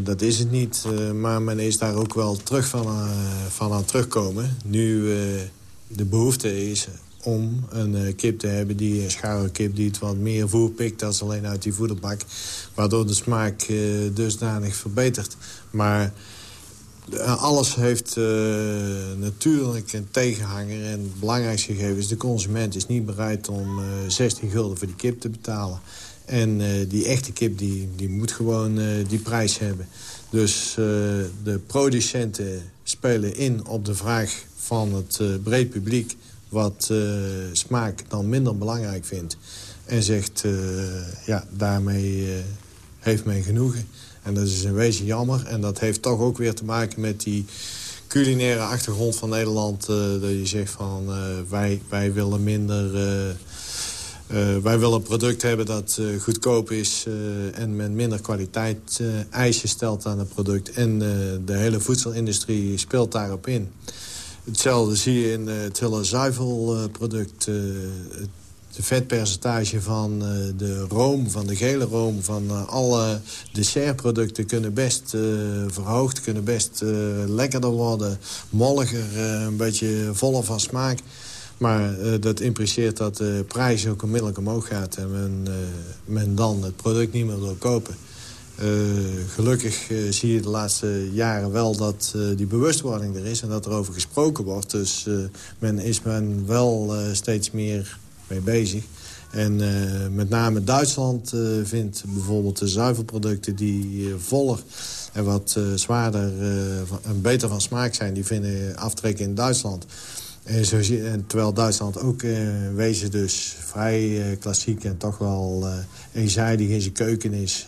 [SPEAKER 5] Dat is het niet. maar men is daar ook wel terug van, van aan terugkomen. Nu de behoefte is om een uh, kip te hebben, die een kip die het wat meer voer pikt dan alleen uit die voederbak. Waardoor de smaak uh, dusdanig verbetert. Maar uh, alles heeft natuurlijk een tegenhanger. En het belangrijkste gegeven is, de consument is niet bereid om 16 gulden voor die kip te betalen. En die echte kip die, die moet gewoon die prijs hebben. Dus de producenten spelen in op de vraag van het breed publiek wat uh, smaak dan minder belangrijk vindt. En zegt, uh, ja, daarmee uh, heeft men genoegen. En dat is een wezen jammer. En dat heeft toch ook weer te maken met die culinaire achtergrond van Nederland. dat je zegt van, wij, wij willen minder... wij willen een product hebben dat goedkoop is en met minder kwaliteit eisen stelt aan het product. En de hele voedselindustrie speelt daarop in. Hetzelfde zie je in het hele zuivelproduct. Uh, de vetpercentage van uh, de room, van de gele room... van alle dessertproducten kunnen best verhoogd... kunnen best lekkerder worden, molliger, een beetje voller van smaak. Maar dat impliceert dat de prijs ook onmiddellijk omhoog gaat... en men, men dan het product niet meer wil kopen. Uh, gelukkig uh, zie je de laatste jaren wel dat uh, die bewustwording er is... en dat er over gesproken wordt. Dus men is men wel steeds meer mee bezig. En met name Duitsland vindt bijvoorbeeld de zuivelproducten... die voller en wat zwaarder en beter van smaak zijn... die vinden aftrekken in Duitsland. En, zo terwijl Duitsland ook wezen dus vrij klassiek... en toch wel eenzijdig in zijn keuken is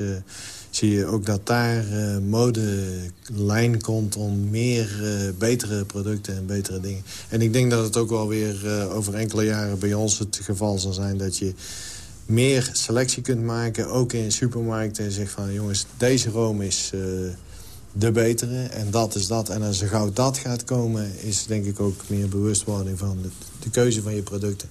[SPEAKER 5] zie je ook dat daar uh, modelijn komt om meer uh, betere producten en betere dingen. En ik denk dat het ook wel weer uh, over enkele jaren bij ons het geval zal zijn... dat je meer selectie kunt maken, ook in supermarkten. En zegt van, jongens, deze room is de betere en dat is dat. En als er gauw dat gaat komen, is denk ik ook meer bewustwording van de keuze van je producten.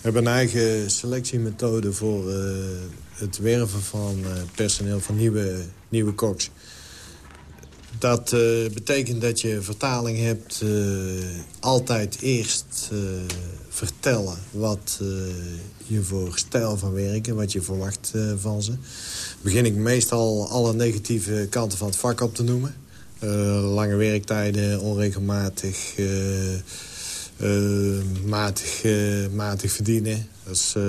[SPEAKER 5] Hebben een eigen selectiemethode voor uh, het werven van uh, personeel, van nieuwe, nieuwe koks. Dat uh, betekent dat je vertaling hebt altijd eerst vertellen wat je voor stijl van werken, wat je verwacht van ze. Begin ik meestal alle negatieve kanten van het vak op te noemen. lange werktijden, onregelmatig matig, uh, matig verdienen. Dat is, uh,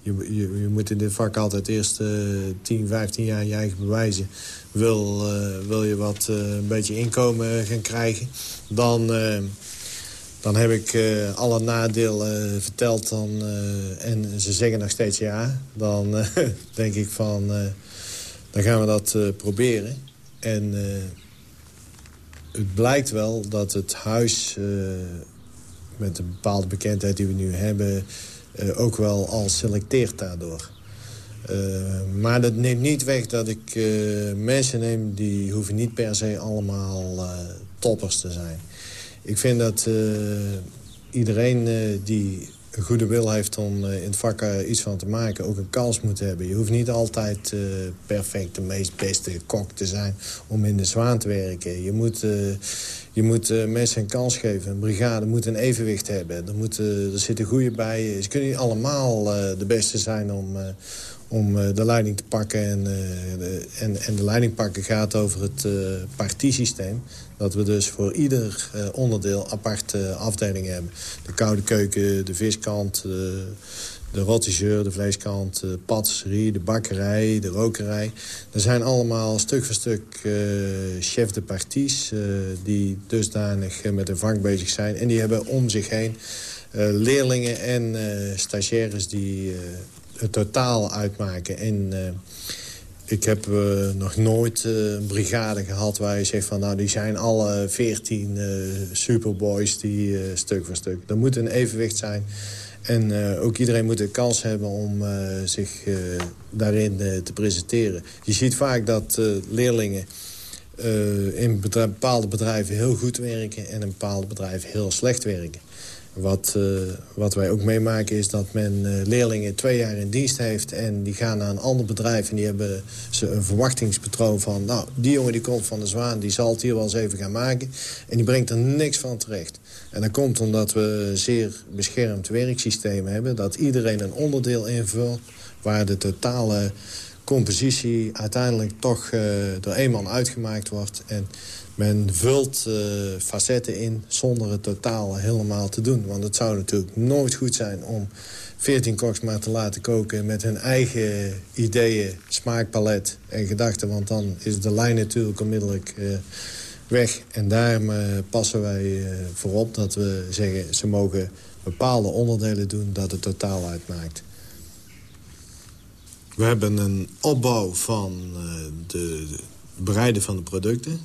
[SPEAKER 5] je, je, je, moet in dit vak altijd eerst 10, 15 jaar je eigen bewijzen. Wil, wil je wat een beetje inkomen gaan krijgen, dan, dan heb ik alle nadelen verteld. Dan, en ze zeggen nog steeds ja. Dan denk ik van, dan gaan we dat proberen. En het blijkt wel dat het huis met een bepaalde bekendheid die we nu hebben... Uh, ook wel al selecteert daardoor. Uh, maar dat neemt niet weg dat ik uh, mensen neem... die hoeven niet per se allemaal toppers te zijn. Ik vind dat iedereen die een goede wil heeft om in het vak iets van te maken... ook een kans moet hebben. Je hoeft niet altijd uh, perfect de meest beste kok te zijn om in de zwaan te werken. Je moet, je moet mensen een kans geven. Een brigade moet een evenwicht hebben. Er, moet, er zitten goede bij. Ze kunnen niet allemaal de beste zijn om, om de leiding te pakken. En, en, en, de leiding pakken gaat over het partiesysteem. Dat we dus voor ieder onderdeel aparte afdelingen hebben. De koude keuken, de viskant de rotisseur, de vleeskant, de patisserie, de bakkerij, de rokerij. Er zijn allemaal stuk voor stuk uh, chef de parties... Die dusdanig met een vak bezig zijn. En die hebben om zich heen leerlingen en stagiaires die het totaal uitmaken. En ik heb nog nooit een brigade gehad waar je zegt van... nou, die zijn alle veertien superboys die stuk voor stuk. Er moet een evenwicht zijn. En ook iedereen moet de kans hebben om zich daarin te presenteren. Je ziet vaak dat leerlingen in bepaalde bedrijven heel goed werken... en in bepaalde bedrijven heel slecht werken. Wat, uh, wat wij ook meemaken is dat men uh, leerlingen twee jaar in dienst heeft... en die gaan naar een ander bedrijf en die hebben ze een verwachtingspatroon van... nou, die jongen die komt van de Zwaan, die zal het hier wel eens even gaan maken... en die brengt er niks van terecht. En dat komt omdat we een zeer beschermd werksysteem hebben... dat iedereen een onderdeel invult waar de totale compositie uiteindelijk toch uh, door één man uitgemaakt wordt... En men vult uh, facetten in zonder het totaal helemaal te doen. Want het zou natuurlijk nooit goed zijn om 14 koks maar te laten koken... met hun eigen ideeën, smaakpalet en gedachten. Want dan is de lijn natuurlijk onmiddellijk uh, weg. En daar uh, passen wij voorop dat we zeggen... ze mogen bepaalde onderdelen doen dat het totaal uitmaakt. We hebben een opbouw van de bereiden van de producten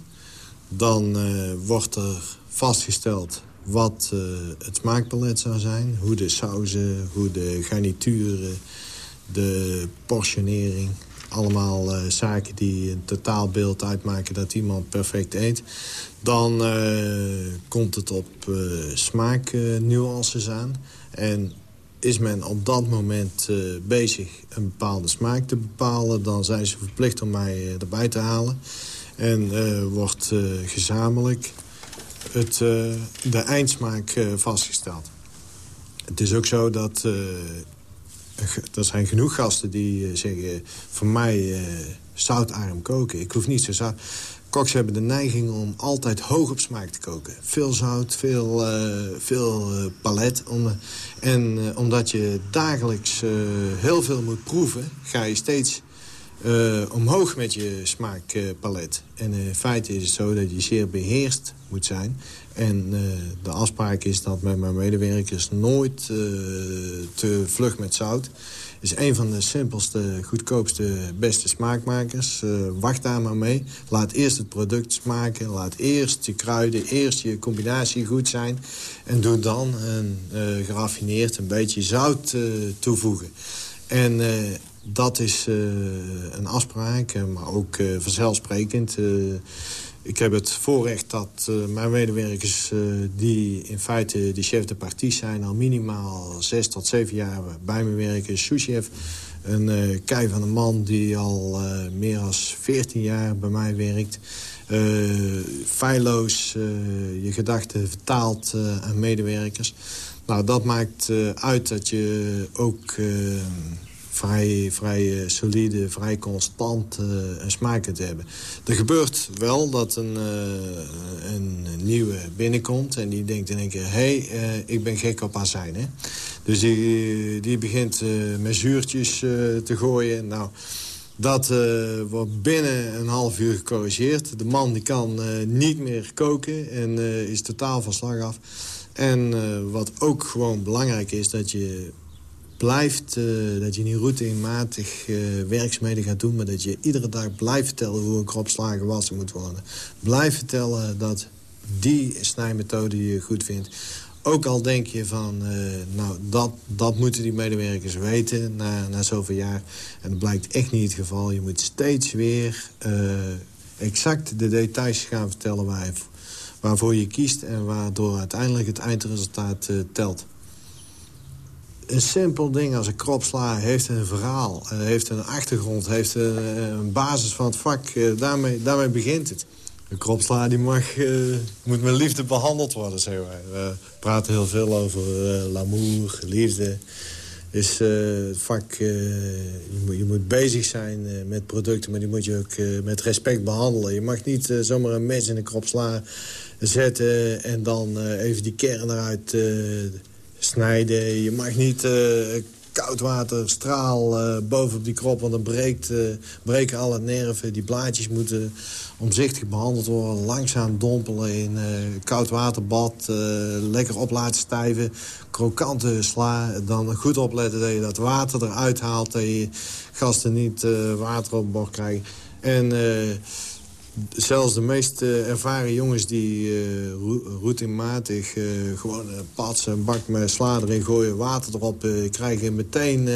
[SPEAKER 5] dan uh, wordt er vastgesteld wat uh, het smaakpalet zou zijn. Hoe de sauzen, hoe de garnituren, de portionering. Allemaal uh, zaken die een totaalbeeld uitmaken dat iemand perfect eet. Dan komt het op smaaknuances aan. En is men op dat moment bezig een bepaalde smaak te bepalen... dan zijn ze verplicht om mij erbij te halen. En uh, wordt uh, gezamenlijk het, uh, de eindsmaak vastgesteld. Het is ook zo dat er zijn genoeg gasten die zeggen... voor mij zoutarm koken. Ik hoef niet zo zout. Koks hebben de neiging om altijd hoog op smaak te koken. Veel zout, veel, veel palet. Om, en omdat je dagelijks heel veel moet proeven... ga je steeds uh, omhoog met je smaakpalet. en in feite is het zo dat je zeer beheerst moet zijn. En uh, de afspraak is dat met mijn medewerkers nooit te vlug met zout. is een van de simpelste, goedkoopste, beste smaakmakers. wacht daar maar mee. Laat eerst het product smaken. Laat eerst je kruiden, eerst je combinatie goed zijn. En doe dan een geraffineerd een beetje zout toevoegen. En dat is uh, een afspraak, eh, maar ook uh, vanzelfsprekend. Uh, ik heb het voorrecht dat mijn medewerkers... die in feite de chef de partie zijn... al minimaal zes tot zeven jaar bij me werken. Souschef, een kei van een man die al meer dan veertien jaar bij mij werkt. feilloos je gedachten vertaalt aan medewerkers. Nou, dat maakt uit dat je ook vrij, vrij eh, solide, vrij constant uh, een smaak te hebben. Er gebeurt wel dat een, uh, een nieuwe binnenkomt en die denkt in één keer... hé, hey, ik ben gek op azijn? Dus die, die begint met zuurtjes te gooien. Nou, dat wordt binnen een half uur gecorrigeerd. De man die kan niet meer koken en is totaal van slag af. En wat ook gewoon belangrijk is, dat je blijft, uh, dat je niet routinematig uh, werkzaamheden gaat doen... maar dat je iedere dag blijft vertellen hoe een kropslagen gewassen moet worden. Blijf vertellen dat die snijmethode je goed vindt. Ook al denk je van, uh, nou, dat, dat moeten die medewerkers weten na, na zoveel jaar. En dat blijkt echt niet het geval. Je moet steeds weer exact de details gaan vertellen waar, waarvoor je kiest... en waardoor uiteindelijk het eindresultaat telt een simpel ding als een kropsla heeft een verhaal. Uh, heeft een achtergrond, heeft een, eh, basis van het vak. Uh, daarmee, daarmee begint het. Een kropsla die mag, moet met liefde behandeld worden, zeggen wij. We praten heel veel over l'amour, liefde. Dus het vak, je moet, je, moet, bezig zijn met producten... maar die moet je ook met respect behandelen. Je mag niet zomaar een mes in een kropsla zetten... en dan even die kern eruit snijden. Je mag niet uh, koudwaterstraal uh, bovenop die krop. Want dan breekt, uh, breken alle nerven. Die blaadjes moeten omzichtig behandeld worden. Langzaam dompelen in uh, koud waterbad. lekker op laten stijven. Krokante sla. Dan goed opletten dat je dat water eruit haalt. Dat je gasten niet water op bord krijgen. En zelfs de meest ervaren jongens die uh, routinematig uh, gewoon een pats, een bak met sla erin gooien, water erop, krijgen meteen,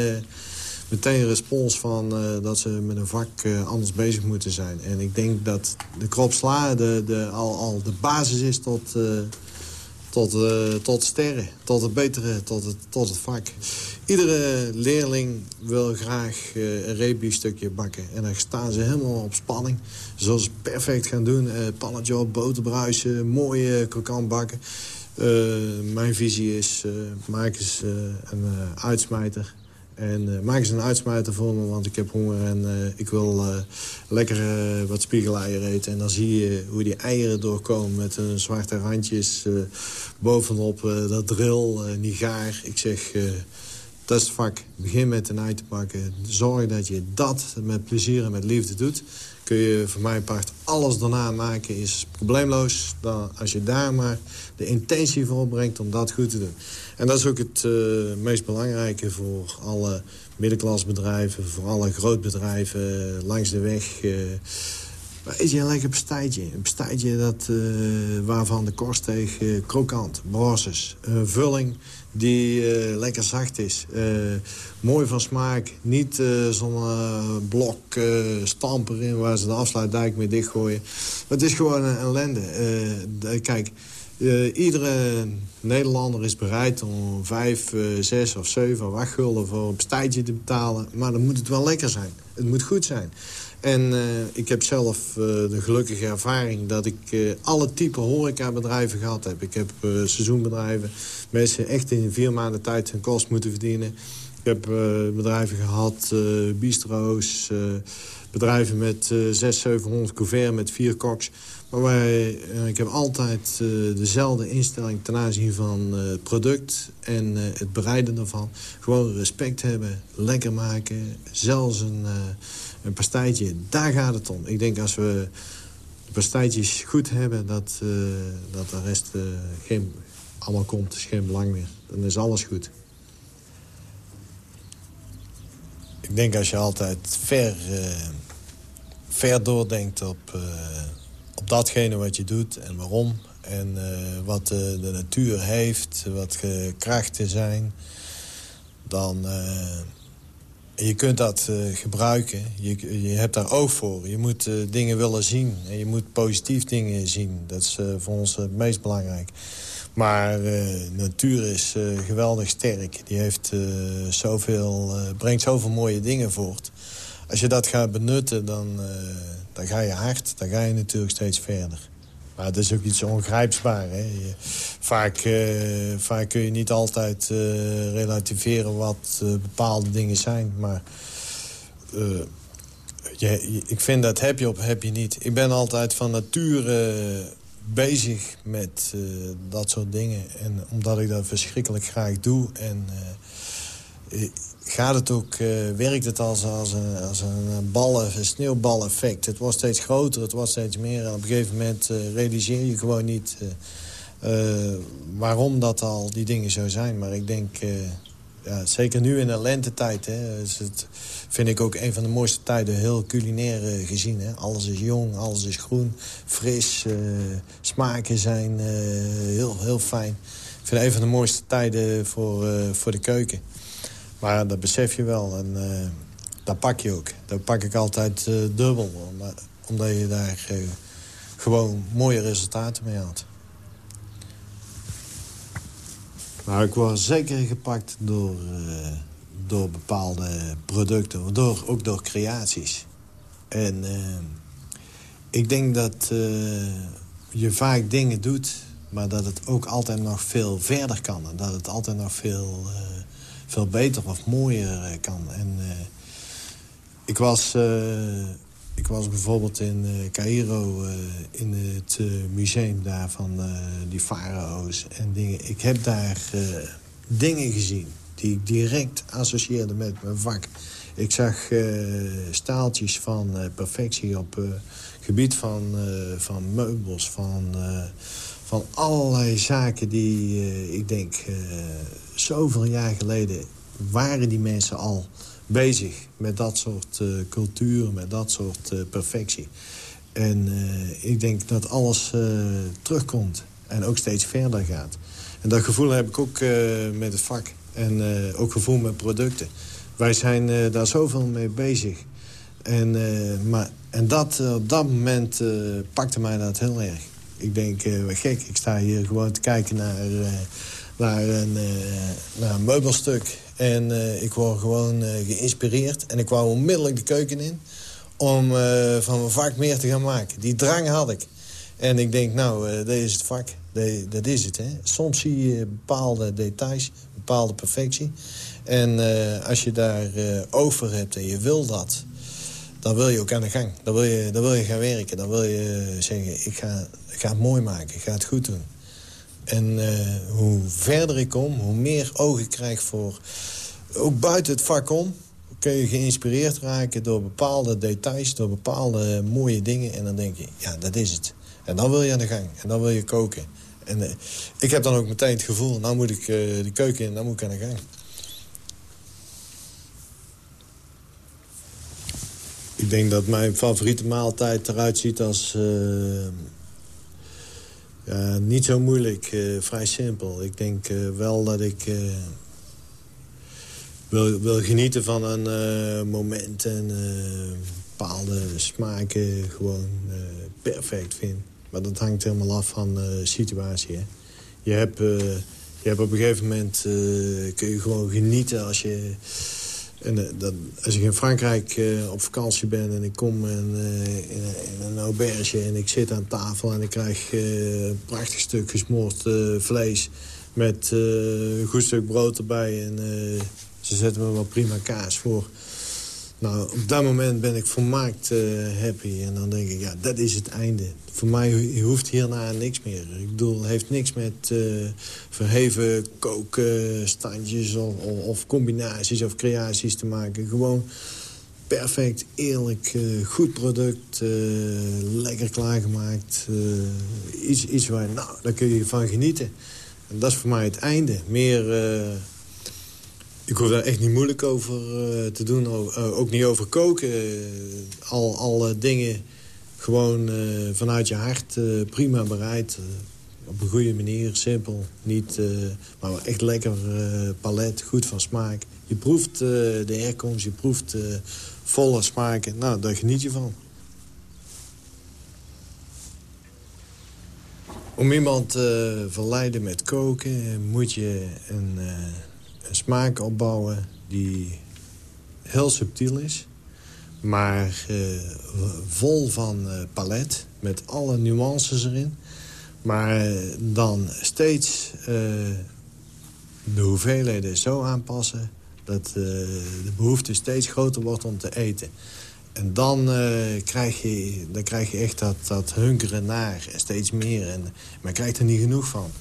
[SPEAKER 5] meteen respons van dat ze met een vak anders bezig moeten zijn. En ik denk dat de krop sla de, de, al, al de basis is tot, tot, tot sterren, tot het betere, tot het, tot het vak. Iedere leerling wil graag uh, een reepbiefstukje bakken. En dan staan ze helemaal op spanning. Zoals ze perfect gaan doen. Uh, pannetje op, mooie krokant bakken. Uh, mijn visie is, maak eens een uitsmijter. En maak eens een uitsmijter voor me, want ik heb honger en ik wil lekker wat spiegeleieren eten. En dan zie je hoe die eieren doorkomen met hun zwarte randjes bovenop. dat drill, niet gaar. Ik zeg, dat is het vak. Begin met een ei te pakken. Zorg dat je dat met plezier en met liefde doet. Kun je voor mijn part alles daarna maken is probleemloos. Dan, als je daar maar de intentie voor opbrengt om dat goed te doen. En dat is ook het uh, meest belangrijke voor alle middenklasbedrijven... voor alle grootbedrijven langs de weg... Uh, Eet je een lekker pastijtje. Een pastijtje dat, uh, waarvan de korst tegen krokant, brosses, een vulling die uh, lekker zacht is. Uh, mooi van smaak. Niet uh, zo'n blok stamper in waar ze de afsluitdijk mee dichtgooien. het is gewoon een ellende. kijk, iedere Nederlander is bereid om vijf, zes of zeven of acht gulden voor een pastijtje te betalen. Maar dan moet het wel lekker zijn. Het moet goed zijn. En uh, ik heb zelf uh, de gelukkige ervaring dat ik uh, alle type horecabedrijven gehad heb. Ik heb seizoenbedrijven, mensen echt in vier maanden tijd hun kost moeten verdienen. Ik heb bedrijven gehad, bistro's, bedrijven met 600, 700 couverts met vier koks. Maar wij, ik heb altijd dezelfde instelling ten aanzien van het product en het bereiden ervan. Gewoon respect hebben, lekker maken, zelfs een een pastijtje, daar gaat het om. Ik denk als we de pastijtjes goed hebben, dat, uh, dat de rest uh, geen, allemaal komt. is geen belang meer. Dan is alles goed. Ik denk als je altijd ver, uh, ver doordenkt op, op datgene wat je doet en waarom... en wat de natuur heeft, wat krachten zijn... dan je kunt dat uh, gebruiken. Je, je hebt daar oog voor. Je moet uh, dingen willen zien. En je moet positief dingen zien. Dat is uh, voor ons het meest belangrijk. Maar natuur is geweldig sterk. Die heeft, zoveel, brengt zoveel mooie dingen voort. Als je dat gaat benutten, dan, dan ga je hard. Dan ga je natuurlijk steeds verder. Maar het is ook iets ongrijpbaar. Hè? vaak, uh, vaak kun je niet altijd uh, relativeren wat uh, bepaalde dingen zijn. Maar ik vind dat heb je op heb je niet. Ik ben altijd van nature bezig met dat soort dingen. En omdat ik dat verschrikkelijk graag doe. En gaat het ook, uh, werkt het als, als een, als een, ballen, een sneeuwbaleffect. Het wordt steeds groter, het wordt steeds meer. En op een gegeven moment uh, realiseer je gewoon niet uh, waarom dat al die dingen zo zijn. Maar ik denk, ja, zeker nu in de lentetijd... Hè, is het, vind ik ook een van de mooiste tijden heel culinair gezien. Hè. Alles is jong, alles is groen, fris. smaken zijn heel, heel fijn. Ik vind het een van de mooiste tijden voor, voor de keuken. Maar dat besef je wel en uh, dat pak je ook. Dat pak ik altijd uh, dubbel, omdat, je daar uh, gewoon mooie resultaten mee had. Maar ik word zeker gepakt door, door bepaalde producten, door, ook door creaties. En ik denk dat je vaak dingen doet, maar dat het ook altijd nog veel verder kan. En dat het altijd nog veel veel beter of mooier eh, kan. En uh, ik, was, uh, ik was bijvoorbeeld in Cairo in het museum daar van die farao's en dingen. Ik heb daar dingen gezien die ik direct associeerde met mijn vak. Ik zag staaltjes van perfectie op uh, gebied van, van meubels, van, van allerlei zaken die, ik denk, zoveel jaar geleden waren die mensen al bezig met dat soort cultuur, met dat soort perfectie. En ik denk dat alles terugkomt en ook steeds verder gaat. En dat gevoel heb ik ook met het vak en ook gevoel met producten. Wij zijn daar zoveel mee bezig. En, maar, en dat, op dat moment pakte mij dat heel erg. Ik denk, gek, ik sta hier gewoon te kijken naar, naar, een, naar een meubelstuk. En ik word gewoon geïnspireerd. En ik wou onmiddellijk de keuken in om van mijn vak meer te gaan maken. Die drang had ik. En ik denk, nou, dat is het vak. Dat, is het, hè. Soms zie je bepaalde details, bepaalde perfectie. En als je daar over hebt en je wil dat... dan wil je ook aan de gang. Dan wil je, dan wil je gaan werken. Dan wil je zeggen, ik ga, ik ga het mooi maken. Ik ga het goed doen. En uh, hoe verder ik kom, hoe meer ogen ik krijg voor... ook buiten het vak om... kun je geïnspireerd raken door bepaalde details... door bepaalde mooie dingen. En dan denk je, ja, dat is het. En dan wil je aan de gang. En dan wil je koken. En ik heb dan ook meteen het gevoel... nou moet ik de keuken in, dan moet ik aan de gang. Ik denk dat mijn favoriete maaltijd eruit ziet als... niet zo moeilijk, uh, vrij simpel. Ik denk uh, wel dat ik wil, wil genieten van een moment... en bepaalde smaken gewoon perfect vind. Maar dat hangt helemaal af van de situatie. Je, hebt, je hebt op een gegeven moment... kun je gewoon genieten als je en dat, als ik in Frankrijk uh, op vakantie ben en ik kom in, in, in, een auberge en ik zit aan tafel en ik krijg een prachtig stuk gesmoord vlees met een goed stuk brood erbij en ze zetten me wel prima kaas voor. Nou, op dat moment ben ik volmaakt happy en dan denk ik, ja, dat is het einde voor mij hoeft hierna niks meer. Ik bedoel, het heeft niks met uh, verheven kookstandjes of, of, combinaties of creaties te maken. Gewoon perfect, eerlijk, uh, goed product, uh, lekker klaargemaakt. iets, iets waar, nou, daar kun je van genieten. En dat is voor mij het einde. Meer... Ik hoef daar echt niet moeilijk over te doen. ook niet over koken. al alle dingen gewoon vanuit je hart prima bereid. Op een goede manier, simpel. Niet, maar echt lekker palet, goed van smaak. Je proeft de herkomst, je proeft volle smaken. Nou, daar geniet je van. Om iemand te verleiden met koken moet je een smaak opbouwen die heel subtiel is maar uh, vol van uh, palet, met alle nuances erin. Maar uh, dan steeds de hoeveelheden zo aanpassen... dat de behoefte steeds groter wordt om te eten. En dan, krijg, je, dan krijg je echt dat, dat hunkeren naar steeds meer. En men krijgt er niet genoeg van.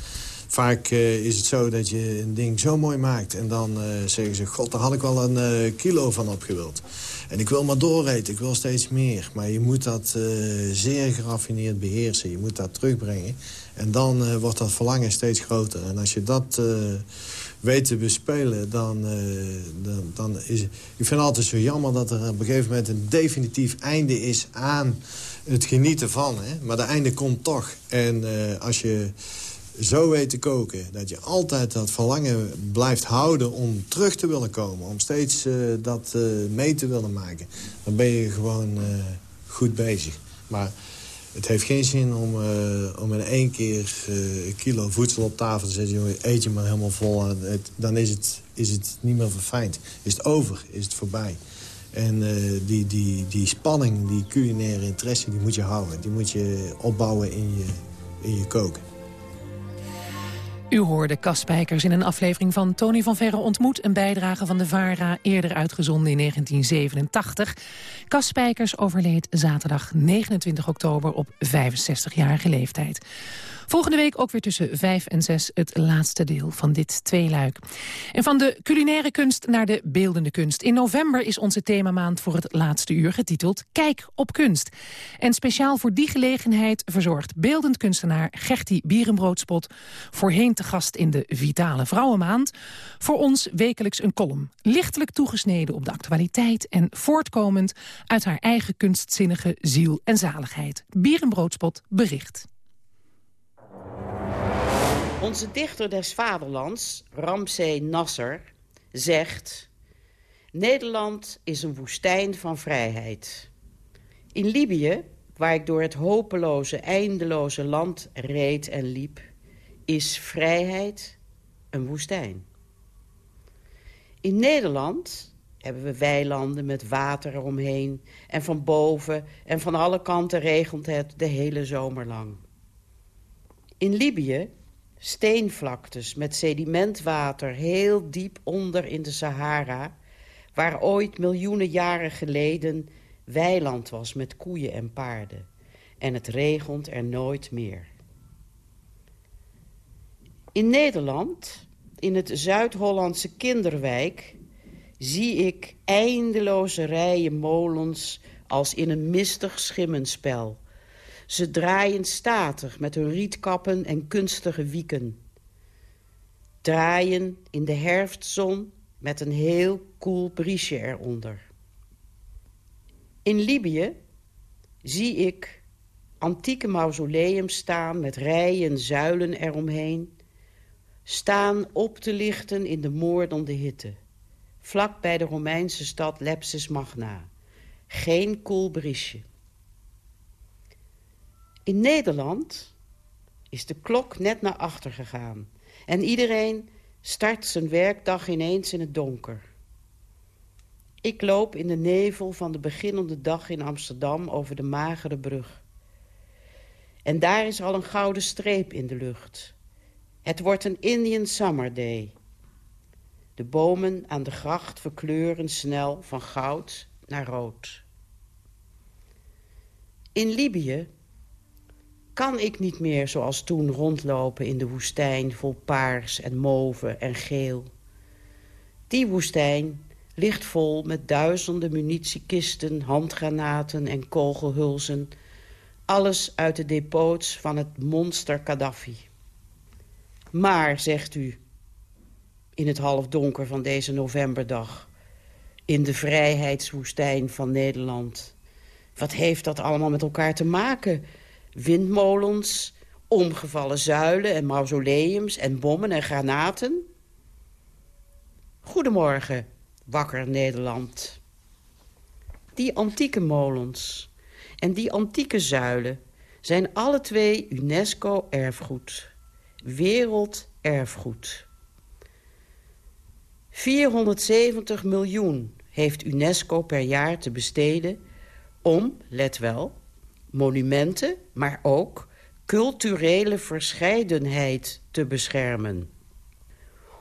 [SPEAKER 5] Vaak is het zo dat je een ding zo mooi maakt... en dan zeggen ze, god, daar had ik wel een kilo van opgewild. En ik wil maar dooreten, ik wil steeds meer. Maar je moet dat zeer geraffineerd beheersen. Je moet dat terugbrengen. En dan wordt dat verlangen steeds groter. En als je dat weet te bespelen, dan, dan, dan, is... Ik vind het altijd zo jammer dat er op een gegeven moment... een definitief einde is aan het genieten van. Hè? Maar de einde komt toch. En als je zo weet te koken... dat je altijd dat verlangen blijft houden om terug te willen komen. Om steeds uh, dat uh, mee te willen maken. Dan ben je gewoon uh, goed bezig. Maar het heeft geen zin om, om in één keer een kilo voedsel op tafel te zetten. Jongen, eet je maar helemaal vol. Dan is het, is het niet meer verfijnd. Is het over, is het voorbij. En die, die, die spanning, die culinaire interesse, die moet je houden. Die moet je opbouwen in je, in je koken.
[SPEAKER 4] U hoorde Kaspijkers in een aflevering van Tony van Verre ontmoet... een bijdrage van de VARA, eerder uitgezonden in 1987. Kaspijkers overleed zaterdag 29 oktober op 65-jarige leeftijd. Volgende week ook weer tussen 5 en 6 het laatste deel van dit tweeluik. En van de culinaire kunst naar de beeldende kunst. In november is onze themamaand voor het laatste uur getiteld Kijk op kunst. En speciaal voor die gelegenheid verzorgt beeldend kunstenaar Gertie Bierenbroodspot... voorheen te gast in de Vitale Vrouwenmaand... voor ons wekelijks een column. Lichtelijk toegesneden op de actualiteit en voortkomend... uit haar eigen kunstzinnige ziel en zaligheid. Bierenbroodspot bericht.
[SPEAKER 7] Onze dichter des vaderlands, Ramsey Nasser, zegt... Nederland is een woestijn van vrijheid. In Libië, waar ik door het hopeloze, eindeloze land reed en liep... is vrijheid een woestijn. In Nederland hebben we weilanden met water eromheen... en van boven en van alle kanten regent het de hele zomer lang. In Libië steenvlaktes met sedimentwater heel diep onder in de Sahara... waar ooit miljoenen jaren geleden weiland was met koeien en paarden. En het regent er nooit meer. In Nederland, in het Zuid-Hollandse Kinderwijk... zie ik eindeloze rijen molens als in een mistig schimmenspel... Ze draaien statig met hun rietkappen en kunstige wieken. Draaien in de herfstzon met een heel koel briesje eronder. In Libië zie ik antieke mausoleums staan met rijen zuilen eromheen. Staan op te lichten in de moordende hitte. Vlak bij de Romeinse stad Lepsis Magna. Geen koel briesje. In Nederland is de klok net naar achter gegaan. En iedereen start zijn werkdag ineens in het donker. Ik loop in de nevel van de beginnende dag in Amsterdam over de magere brug. En daar is al een gouden streep in de lucht. Het wordt een Indian Summer Day. De bomen aan de gracht verkleuren snel van goud naar rood. In Libië kan ik niet meer zoals toen rondlopen in de woestijn... vol paars en mauve en geel. Die woestijn ligt vol met duizenden munitiekisten... handgranaten en kogelhulzen. Alles uit de depots van het monster Gaddafi. Maar, zegt u, in het halfdonker van deze novemberdag... in de vrijheidswoestijn van Nederland... wat heeft dat allemaal met elkaar te maken windmolens, omgevallen zuilen en mausoleums en bommen en granaten. Goedemorgen, wakker Nederland. Die antieke molens en die antieke zuilen zijn alle twee UNESCO-erfgoed. Werelderfgoed. 470 miljoen heeft UNESCO per jaar te besteden om, let wel, monumenten, maar ook culturele verscheidenheid te beschermen.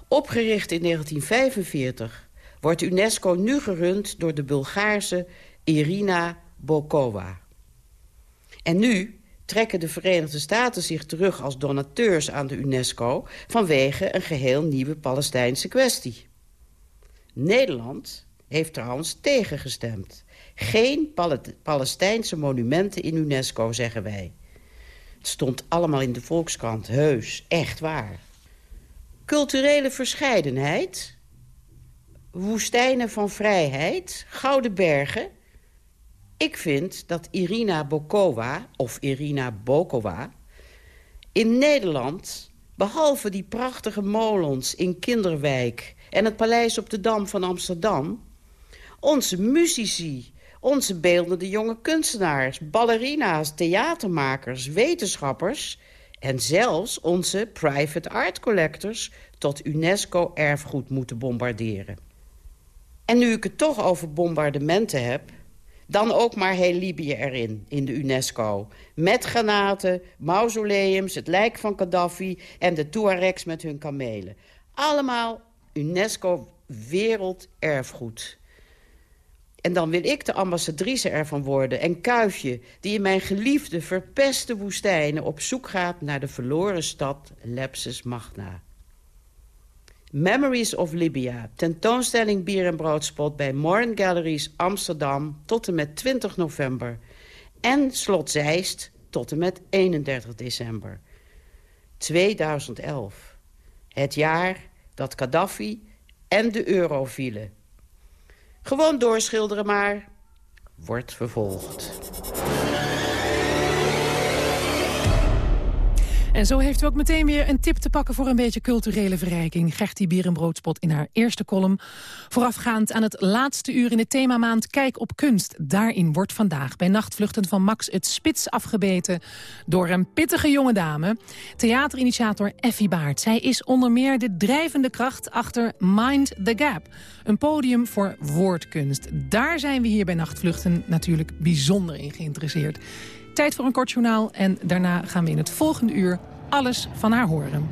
[SPEAKER 7] Opgericht in 1945 wordt UNESCO nu gerund door de Bulgaarse Irina Bokova. En nu trekken de Verenigde Staten zich terug als donateurs aan de UNESCO... vanwege een geheel nieuwe Palestijnse kwestie. Nederland heeft trouwens tegengestemd. Geen Palestijnse monumenten in UNESCO, zeggen wij. Het stond allemaal in de Volkskrant, heus, echt waar. Culturele verscheidenheid, woestijnen van vrijheid, gouden bergen... Ik vind dat Irina Bokova, of Irina Bokova... in Nederland, behalve die prachtige molens in Kinderwijk... en het paleis op de Dam van Amsterdam... onze muzici, onze beeldende jonge kunstenaars, ballerina's, theatermakers, wetenschappers... en zelfs onze private art collectors tot UNESCO-erfgoed moeten bombarderen. En nu ik het toch over bombardementen heb... dan ook maar heel Libië erin, in de UNESCO. Met granaten, mausoleums, het lijk van Gaddafi... en de Tuaregs met hun kamelen. Allemaal UNESCO werelderfgoed. En dan wil ik de ambassadrice ervan worden. En Kuifje, die in mijn geliefde, verpeste woestijnen... op zoek gaat naar de verloren stad Lepsis Magna. Memories of Libya, tentoonstelling bier en broodspot... bij Morn Galleries Amsterdam tot en met 20 november. En Slot Zeist tot en met 31 december. 2011. Het jaar dat Gaddafi en de euro vielen. Gewoon doorschilderen maar. Wordt vervolgd.
[SPEAKER 4] En zo heeft u ook meteen weer een tip te pakken voor een beetje culturele verrijking. Gertie Bierenbroodspot in haar eerste column. Voorafgaand aan het laatste uur in de themamaand Kijk op kunst. Daarin wordt vandaag bij Nachtvluchten van Max het spits afgebeten... door een pittige jonge dame, theaterinitiator Effie Baart. Zij is onder meer de drijvende kracht achter Mind the Gap. Een podium voor woordkunst. Daar zijn we hier bij Nachtvluchten natuurlijk bijzonder in geïnteresseerd. Tijd voor een kort journaal en daarna gaan we in het volgende uur alles van haar horen.